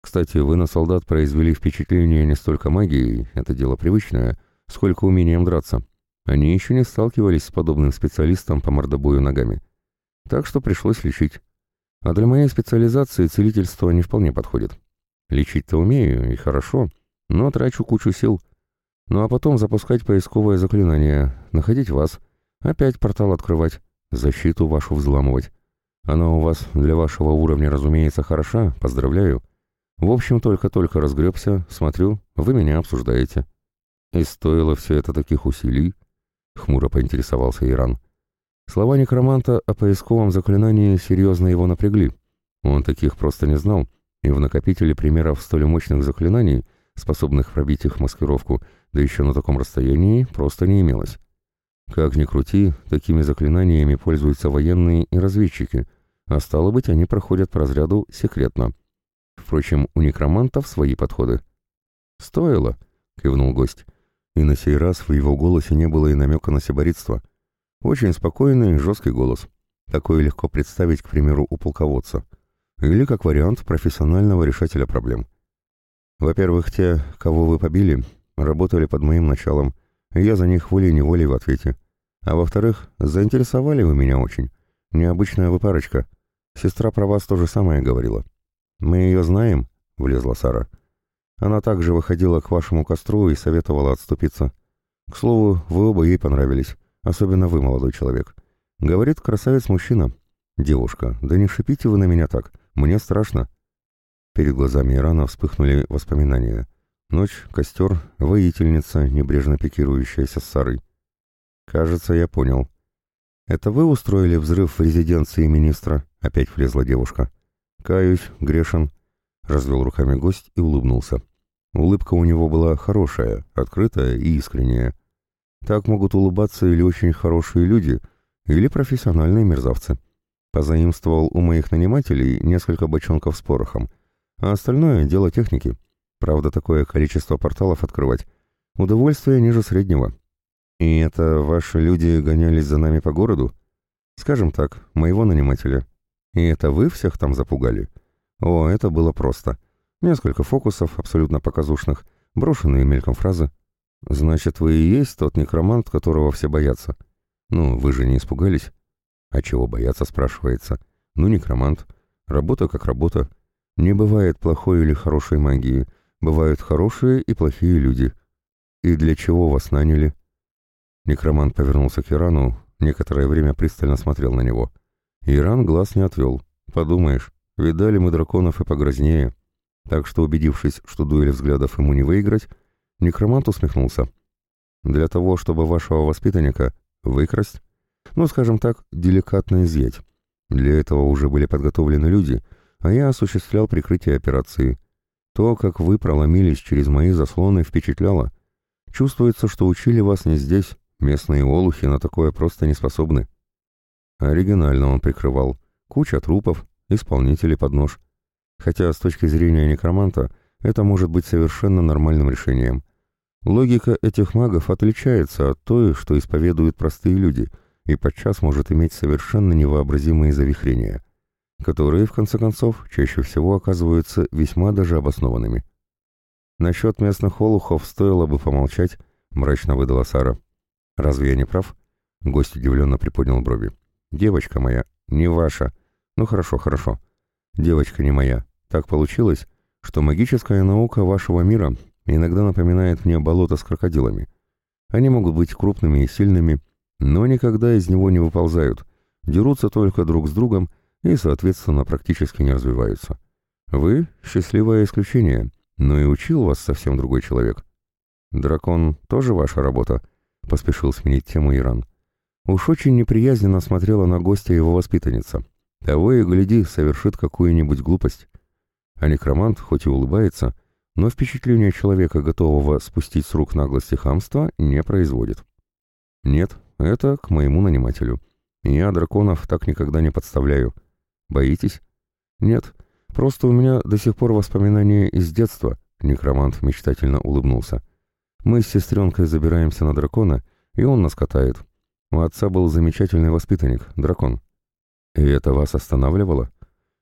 Кстати, вы на солдат произвели впечатление не столько магией, это дело привычное, сколько умением драться. Они еще не сталкивались с подобным специалистом по мордобою ногами. Так что пришлось лечить. А для моей специализации целительство не вполне подходит. Лечить-то умею, и хорошо, но трачу кучу сил. Ну а потом запускать поисковое заклинание, находить вас, опять портал открывать, защиту вашу взламывать. Она у вас для вашего уровня, разумеется, хороша, поздравляю. В общем, только-только разгребся, смотрю, вы меня обсуждаете. И стоило все это таких усилий? Хмуро поинтересовался Иран. Слова некроманта о поисковом заклинании серьезно его напрягли. Он таких просто не знал, и в накопителе примеров столь мощных заклинаний, способных пробить их маскировку, да еще на таком расстоянии, просто не имелось. Как ни крути, такими заклинаниями пользуются военные и разведчики, а стало быть, они проходят по разряду секретно. Впрочем, у некромантов свои подходы. «Стоило», — кивнул гость, и на сей раз в его голосе не было и намека на сиборитство. Очень спокойный, жесткий голос. Такое легко представить, к примеру, у полководца. Или как вариант профессионального решателя проблем. Во-первых, те, кого вы побили, работали под моим началом, и я за них волей-неволей в ответе. А во-вторых, заинтересовали вы меня очень. Необычная вы парочка. Сестра про вас то же самое говорила. Мы ее знаем, — влезла Сара. Она также выходила к вашему костру и советовала отступиться. К слову, вы оба ей понравились, особенно вы, молодой человек. Говорит красавец-мужчина. Девушка, да не шипите вы на меня так, мне страшно. Перед глазами Ирана вспыхнули воспоминания. Ночь, костер, воительница, небрежно пикирующаяся с Сарой. «Кажется, я понял. Это вы устроили взрыв в резиденции министра?» — опять влезла девушка. «Каюсь, грешен», — развел руками гость и улыбнулся. Улыбка у него была хорошая, открытая и искренняя. Так могут улыбаться или очень хорошие люди, или профессиональные мерзавцы. Позаимствовал у моих нанимателей несколько бочонков с порохом, а остальное — дело техники. Правда, такое количество порталов открывать — удовольствие ниже среднего. И это ваши люди гонялись за нами по городу? Скажем так, моего нанимателя. И это вы всех там запугали? О, это было просто. Несколько фокусов, абсолютно показушных, брошенные мельком фразы. Значит, вы и есть тот некромант, которого все боятся. Ну, вы же не испугались? А чего бояться, спрашивается. Ну, некромант. Работа как работа. Не бывает плохой или хорошей магии. Бывают хорошие и плохие люди. И для чего вас наняли?» Некромант повернулся к Ирану, некоторое время пристально смотрел на него. Иран глаз не отвел. «Подумаешь, видали мы драконов и погрознее». Так что, убедившись, что дуэль взглядов ему не выиграть, некромант усмехнулся. «Для того, чтобы вашего воспитанника выкрасть, ну, скажем так, деликатно изъять. Для этого уже были подготовлены люди, а я осуществлял прикрытие операции. То, как вы проломились через мои заслоны, впечатляло. Чувствуется, что учили вас не здесь. Местные олухи на такое просто не способны. Оригинально он прикрывал. Куча трупов, исполнители под нож. Хотя с точки зрения некроманта это может быть совершенно нормальным решением. Логика этих магов отличается от той, что исповедуют простые люди, и подчас может иметь совершенно невообразимые завихрения которые, в конце концов, чаще всего оказываются весьма даже обоснованными. Насчет местных олухов стоило бы помолчать, мрачно выдала Сара. Разве я не прав? Гость удивленно приподнял брови. Девочка моя, не ваша. Ну хорошо, хорошо. Девочка не моя. Так получилось, что магическая наука вашего мира иногда напоминает мне болото с крокодилами. Они могут быть крупными и сильными, но никогда из него не выползают, дерутся только друг с другом и, соответственно, практически не развиваются. Вы — счастливое исключение, но и учил вас совсем другой человек. Дракон тоже ваша работа? Поспешил сменить тему Иран. Уж очень неприязненно смотрела на гостя его воспитанница. Того и гляди, совершит какую-нибудь глупость. А некромант, хоть и улыбается, но впечатление человека, готового спустить с рук наглость и хамство, не производит. Нет, это к моему нанимателю. Я драконов так никогда не подставляю. Боитесь? Нет, просто у меня до сих пор воспоминания из детства, некромант мечтательно улыбнулся. Мы с сестренкой забираемся на дракона, и он нас катает. У отца был замечательный воспитанник, дракон. И это вас останавливало?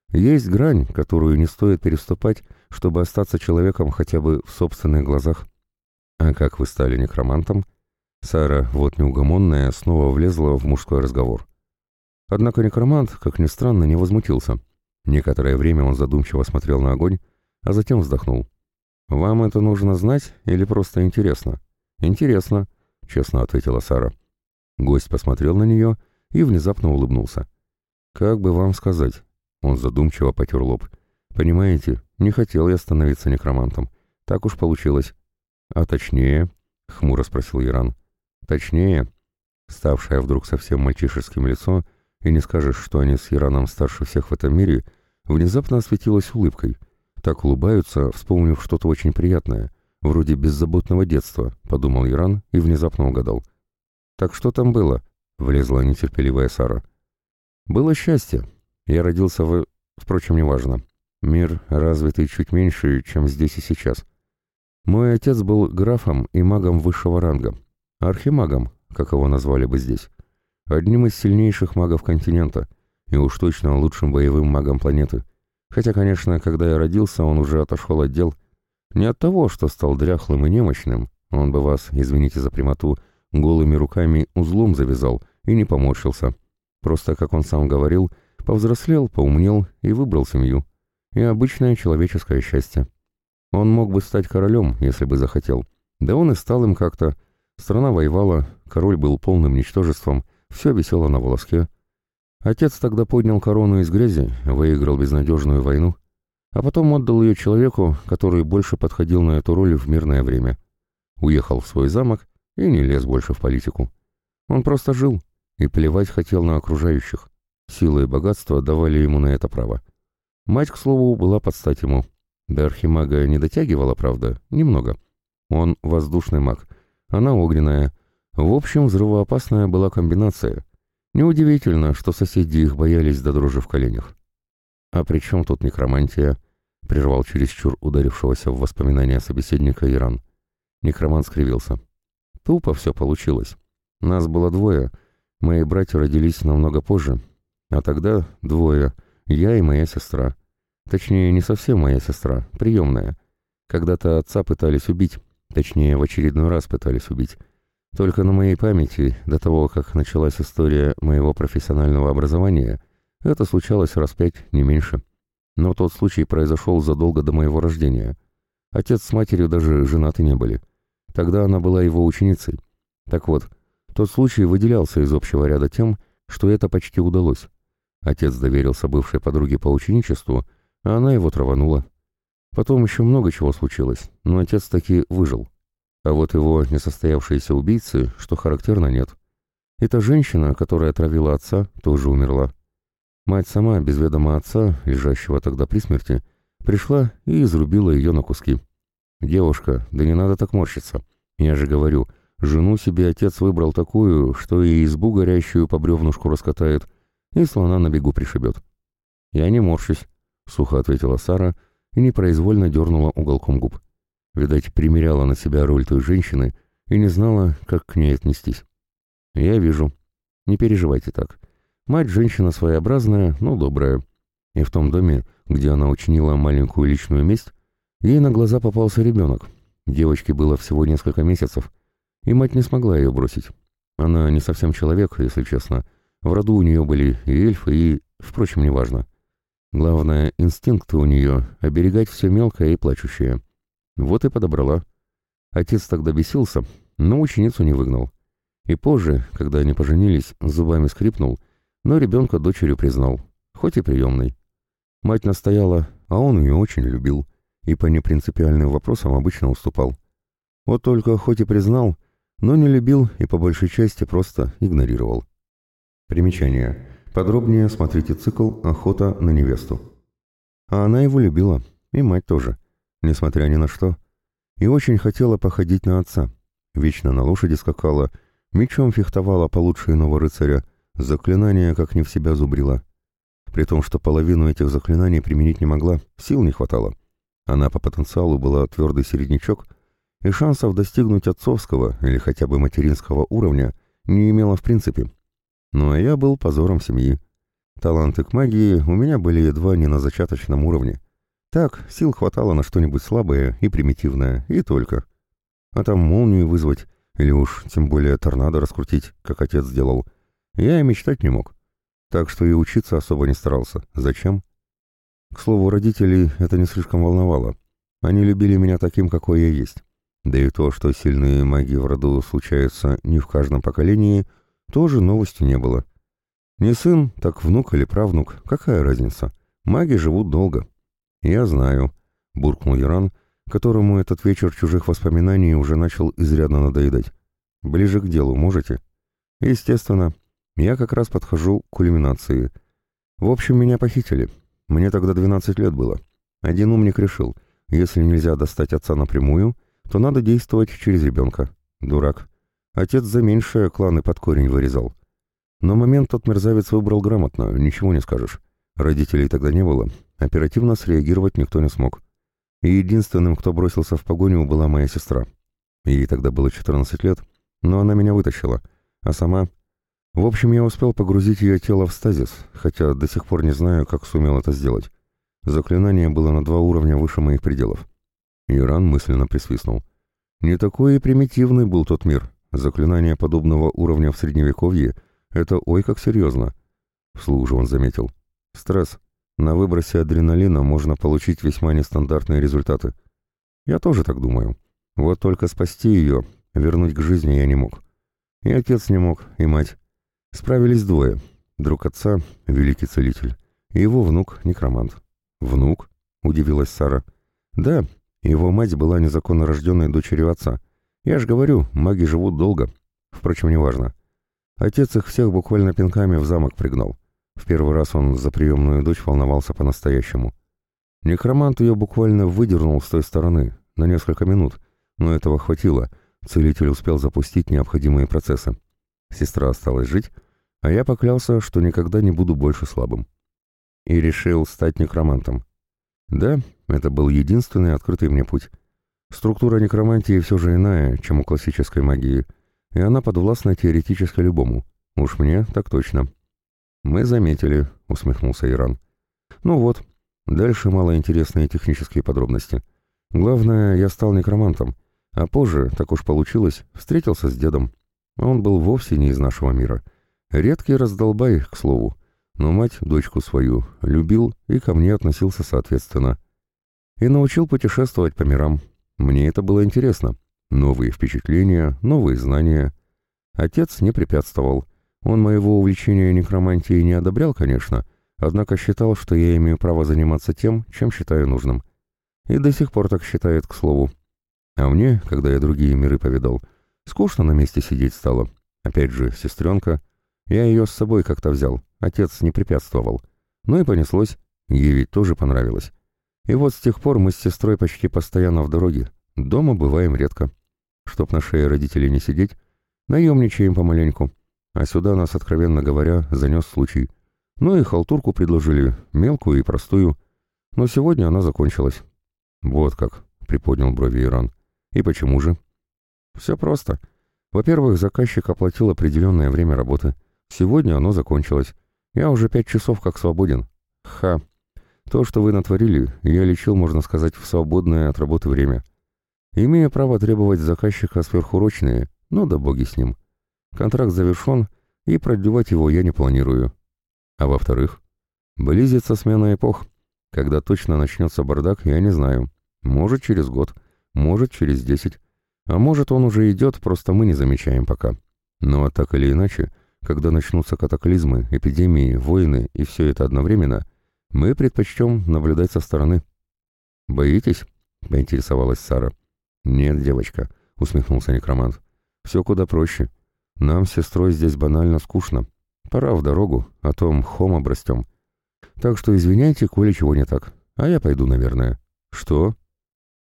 Есть грань, которую не стоит переступать, чтобы остаться человеком хотя бы в собственных глазах. А как вы стали некромантом? Сара, вот неугомонная, снова влезла в мужской разговор. Однако некромант, как ни странно, не возмутился. Некоторое время он задумчиво смотрел на огонь, а затем вздохнул. «Вам это нужно знать или просто интересно?» «Интересно», — честно ответила Сара. Гость посмотрел на нее и внезапно улыбнулся. «Как бы вам сказать?» Он задумчиво потер лоб. «Понимаете, не хотел я становиться некромантом. Так уж получилось». «А точнее?» — хмуро спросил Иран. «Точнее?» Ставшее вдруг совсем мальчишеским лицо, и не скажешь, что они с Ираном старше всех в этом мире, внезапно осветилась улыбкой. Так улыбаются, вспомнив что-то очень приятное, вроде беззаботного детства, подумал Иран и внезапно угадал. «Так что там было?» — влезла нетерпеливая Сара. «Было счастье. Я родился в... Впрочем, неважно. Мир развитый чуть меньше, чем здесь и сейчас. Мой отец был графом и магом высшего ранга. Архимагом, как его назвали бы здесь. Одним из сильнейших магов континента, и уж точно лучшим боевым магом планеты. Хотя, конечно, когда я родился, он уже отошел от дел. Не от того, что стал дряхлым и немощным, он бы вас, извините за прямоту, голыми руками узлом завязал и не поморщился. Просто, как он сам говорил, повзрослел, поумнел и выбрал семью. И обычное человеческое счастье. Он мог бы стать королем, если бы захотел. Да он и стал им как-то. Страна воевала, король был полным ничтожеством, все висело на волоске. Отец тогда поднял корону из грязи, выиграл безнадежную войну, а потом отдал ее человеку, который больше подходил на эту роль в мирное время. Уехал в свой замок и не лез больше в политику. Он просто жил и плевать хотел на окружающих. Силы и богатство давали ему на это право. Мать, к слову, была под стать ему. До архимага не дотягивала, правда, немного. Он воздушный маг, она огненная. В общем, взрывоопасная была комбинация. Неудивительно, что соседи их боялись до дрожи в коленях. «А при чем тут некромантия?» — прервал чересчур ударившегося в воспоминания собеседника Иран. Некромант скривился. Тупо все получилось. Нас было двое. Мои братья родились намного позже. А тогда двое. Я и моя сестра. Точнее, не совсем моя сестра, приемная. Когда-то отца пытались убить. Точнее, в очередной раз пытались убить. Только на моей памяти, до того, как началась история моего профессионального образования, это случалось раз пять, не меньше. Но тот случай произошел задолго до моего рождения. Отец с матерью даже женаты не были. Тогда она была его ученицей. Так вот, тот случай выделялся из общего ряда тем, что это почти удалось. Отец доверился бывшей подруге по ученичеству, а она его траванула. Потом еще много чего случилось, но отец таки выжил. А вот его несостоявшиеся убийцы, что характерно, нет. Эта женщина, которая отравила отца, тоже умерла. Мать сама, без ведома отца, лежащего тогда при смерти, пришла и изрубила ее на куски. «Девушка, да не надо так морщиться. Я же говорю, жену себе отец выбрал такую, что и избу горящую по бревнушку раскатает, и слона на бегу пришибет». «Я не морщусь», — сухо ответила Сара и непроизвольно дернула уголком губ. Видать, примеряла на себя роль той женщины и не знала, как к ней отнестись. «Я вижу. Не переживайте так. Мать женщина своеобразная, но добрая. И в том доме, где она учинила маленькую личную месть, Ей на глаза попался ребенок. Девочке было всего несколько месяцев, и мать не смогла ее бросить. Она не совсем человек, если честно. В роду у нее были и эльфы, и... Впрочем, неважно. Главное, инстинкты у нее — оберегать все мелкое и плачущее. Вот и подобрала. Отец тогда бесился, но ученицу не выгнал. И позже, когда они поженились, зубами скрипнул, но ребенка дочерью признал, хоть и приемный. Мать настояла, а он ее очень любил и по непринципиальным вопросам обычно уступал. Вот только хоть и признал, но не любил и по большей части просто игнорировал. Примечание. Подробнее смотрите цикл «Охота на невесту». А она его любила, и мать тоже, несмотря ни на что. И очень хотела походить на отца. Вечно на лошади скакала, мечом фехтовала получше иного рыцаря, заклинания как не в себя зубрила. При том, что половину этих заклинаний применить не могла, сил не хватало. Она по потенциалу была твердый середнячок, и шансов достигнуть отцовского или хотя бы материнского уровня не имела в принципе. Ну а я был позором семьи. Таланты к магии у меня были едва не на зачаточном уровне. Так, сил хватало на что-нибудь слабое и примитивное, и только. А там молнию вызвать, или уж тем более торнадо раскрутить, как отец сделал, я и мечтать не мог. Так что и учиться особо не старался. Зачем? К слову, родителей это не слишком волновало. Они любили меня таким, какой я есть. Да и то, что сильные маги в роду случаются не в каждом поколении, тоже новости не было. Не сын, так внук или правнук, какая разница? Маги живут долго. Я знаю, буркнул Яран, которому этот вечер чужих воспоминаний уже начал изрядно надоедать. Ближе к делу можете? Естественно. Я как раз подхожу к кульминации. В общем, меня похитили. Мне тогда 12 лет было. Один умник решил, если нельзя достать отца напрямую, то надо действовать через ребенка. Дурак. Отец за меньшее кланы под корень вырезал. Но момент тот мерзавец выбрал грамотно, ничего не скажешь. Родителей тогда не было, оперативно среагировать никто не смог. И единственным, кто бросился в погоню, была моя сестра. Ей тогда было 14 лет, но она меня вытащила, а сама... В общем, я успел погрузить ее тело в стазис, хотя до сих пор не знаю, как сумел это сделать. Заклинание было на два уровня выше моих пределов. Иран мысленно присвистнул. Не такой и примитивный был тот мир. Заклинание подобного уровня в Средневековье — это ой как серьезно. Вслух же он заметил. Стресс. На выбросе адреналина можно получить весьма нестандартные результаты. Я тоже так думаю. Вот только спасти ее, вернуть к жизни я не мог. И отец не мог, и мать. Справились двое. Друг отца, великий целитель, и его внук, некромант. «Внук?» — удивилась Сара. «Да, его мать была незаконно рожденной дочерью отца. Я ж говорю, маги живут долго. Впрочем, неважно. Отец их всех буквально пинками в замок пригнал. В первый раз он за приемную дочь волновался по-настоящему. Некромант ее буквально выдернул с той стороны, на несколько минут, но этого хватило. Целитель успел запустить необходимые процессы. Сестра осталась жить, а я поклялся, что никогда не буду больше слабым. И решил стать некромантом. Да, это был единственный открытый мне путь. Структура некромантии все же иная, чем у классической магии, и она подвластна теоретически любому. Уж мне так точно. «Мы заметили», — усмехнулся Иран. «Ну вот, дальше малоинтересные технические подробности. Главное, я стал некромантом, а позже, так уж получилось, встретился с дедом. Он был вовсе не из нашего мира. Редкий раздолбай, к слову но мать, дочку свою, любил и ко мне относился соответственно. И научил путешествовать по мирам. Мне это было интересно. Новые впечатления, новые знания. Отец не препятствовал. Он моего увлечения некромантией не одобрял, конечно, однако считал, что я имею право заниматься тем, чем считаю нужным. И до сих пор так считает, к слову. А мне, когда я другие миры повидал, скучно на месте сидеть стало. Опять же, сестренка. Я ее с собой как-то взял. Отец не препятствовал. Ну и понеслось. Ей ведь тоже понравилось. И вот с тех пор мы с сестрой почти постоянно в дороге. Дома бываем редко. Чтоб на шее родителей не сидеть, наемничаем помаленьку. А сюда нас, откровенно говоря, занес случай. Ну и халтурку предложили, мелкую и простую. Но сегодня она закончилась. Вот как, приподнял брови Иран. И почему же? Все просто. Во-первых, заказчик оплатил определенное время работы. Сегодня оно закончилось. Я уже пять часов как свободен. Ха. То, что вы натворили, я лечил, можно сказать, в свободное от работы время. Имея право требовать заказчика сверхурочные, ну да боги с ним. Контракт завершен, и продлевать его я не планирую. А во-вторых, близится смена эпох. Когда точно начнется бардак, я не знаю. Может, через год, может, через десять. А может, он уже идет, просто мы не замечаем пока. Но так или иначе, когда начнутся катаклизмы, эпидемии, войны и все это одновременно, мы предпочтем наблюдать со стороны. «Боитесь?» — поинтересовалась Сара. «Нет, девочка», — усмехнулся некромант. «Все куда проще. Нам с сестрой здесь банально скучно. Пора в дорогу, а то мхом обрастем. Так что извиняйте, коли чего не так. А я пойду, наверное». «Что?»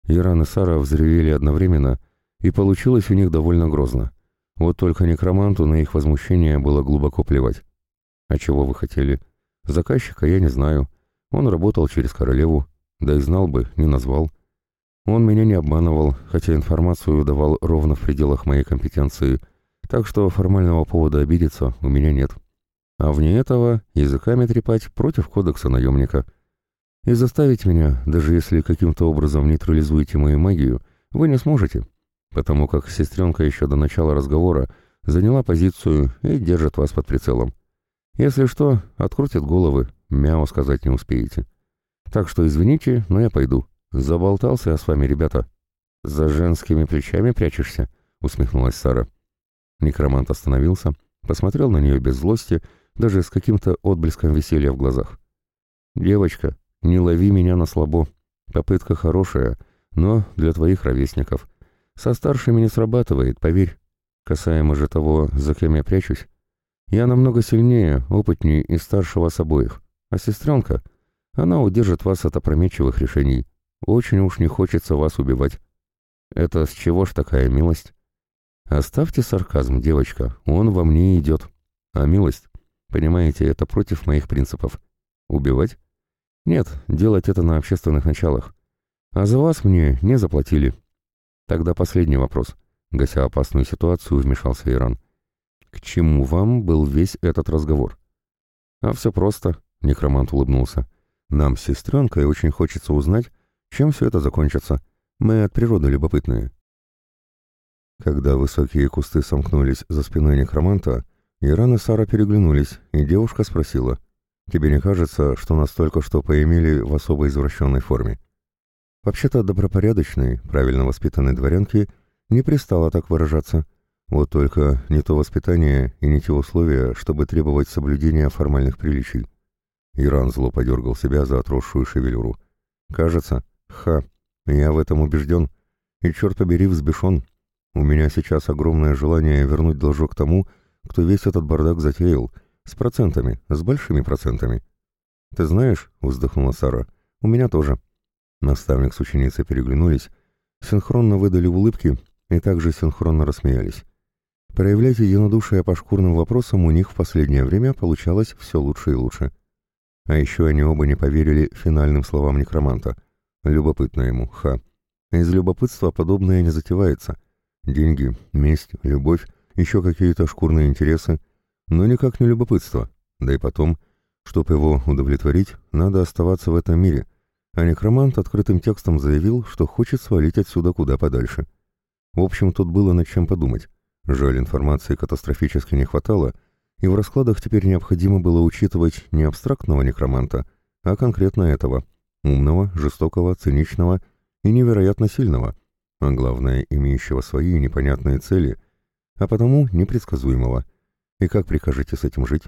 Иран и Сара взревели одновременно, и получилось у них довольно грозно. Вот только некроманту на их возмущение было глубоко плевать. «А чего вы хотели?» «Заказчика я не знаю. Он работал через королеву. Да и знал бы, не назвал. Он меня не обманывал, хотя информацию давал ровно в пределах моей компетенции, так что формального повода обидеться у меня нет. А вне этого языками трепать против кодекса наемника. И заставить меня, даже если каким-то образом нейтрализуете мою магию, вы не сможете, потому как сестренка еще до начала разговора заняла позицию и держит вас под прицелом. Если что, открутит головы, мяу сказать не успеете. Так что извините, но я пойду. «Заболтался я с вами, ребята». «За женскими плечами прячешься?» — усмехнулась Сара. Некромант остановился, посмотрел на нее без злости, даже с каким-то отблеском веселья в глазах. «Девочка, не лови меня на слабо. Попытка хорошая, но для твоих ровесников. Со старшими не срабатывает, поверь. Касаемо же того, за кем я прячусь. Я намного сильнее, опытнее и старше вас обоих. А сестренка, она удержит вас от опрометчивых решений. Очень уж не хочется вас убивать. Это с чего ж такая милость? Оставьте сарказм, девочка, он во мне идет. А милость, понимаете, это против моих принципов. Убивать? Нет, делать это на общественных началах. А за вас мне не заплатили. Тогда последний вопрос. Гася опасную ситуацию, вмешался Иран. К чему вам был весь этот разговор? А все просто, некромант улыбнулся. Нам с сестренкой очень хочется узнать, чем все это закончится? Мы от природы любопытные. Когда высокие кусты сомкнулись за спиной некроманта, Иран и Сара переглянулись, и девушка спросила, «Тебе не кажется, что нас только что поимели в особо извращенной форме?» Вообще-то добропорядочной, правильно воспитанной дворянке не пристало так выражаться. Вот только не то воспитание и не те условия, чтобы требовать соблюдения формальных приличий. Иран зло подергал себя за отросшую шевелюру. «Кажется, Ха, я в этом убежден. И, черт побери, взбешен. У меня сейчас огромное желание вернуть должок тому, кто весь этот бардак затеял, с процентами, с большими процентами. «Ты знаешь», — вздохнула Сара, — «у меня тоже». Наставник с ученицей переглянулись, синхронно выдали улыбки и также синхронно рассмеялись. Проявлять единодушие по шкурным вопросам у них в последнее время получалось все лучше и лучше. А еще они оба не поверили финальным словам некроманта. Любопытно ему, ха. Из любопытства подобное не затевается. Деньги, месть, любовь, еще какие-то шкурные интересы, но никак не любопытство. Да и потом, чтобы его удовлетворить, надо оставаться в этом мире. А некромант открытым текстом заявил, что хочет свалить отсюда куда подальше. В общем, тут было над чем подумать. Жаль, информации катастрофически не хватало, и в раскладах теперь необходимо было учитывать не абстрактного некроманта, а конкретно этого — умного, жестокого, циничного и невероятно сильного, а главное, имеющего свои непонятные цели, а потому непредсказуемого. И как прикажете с этим жить?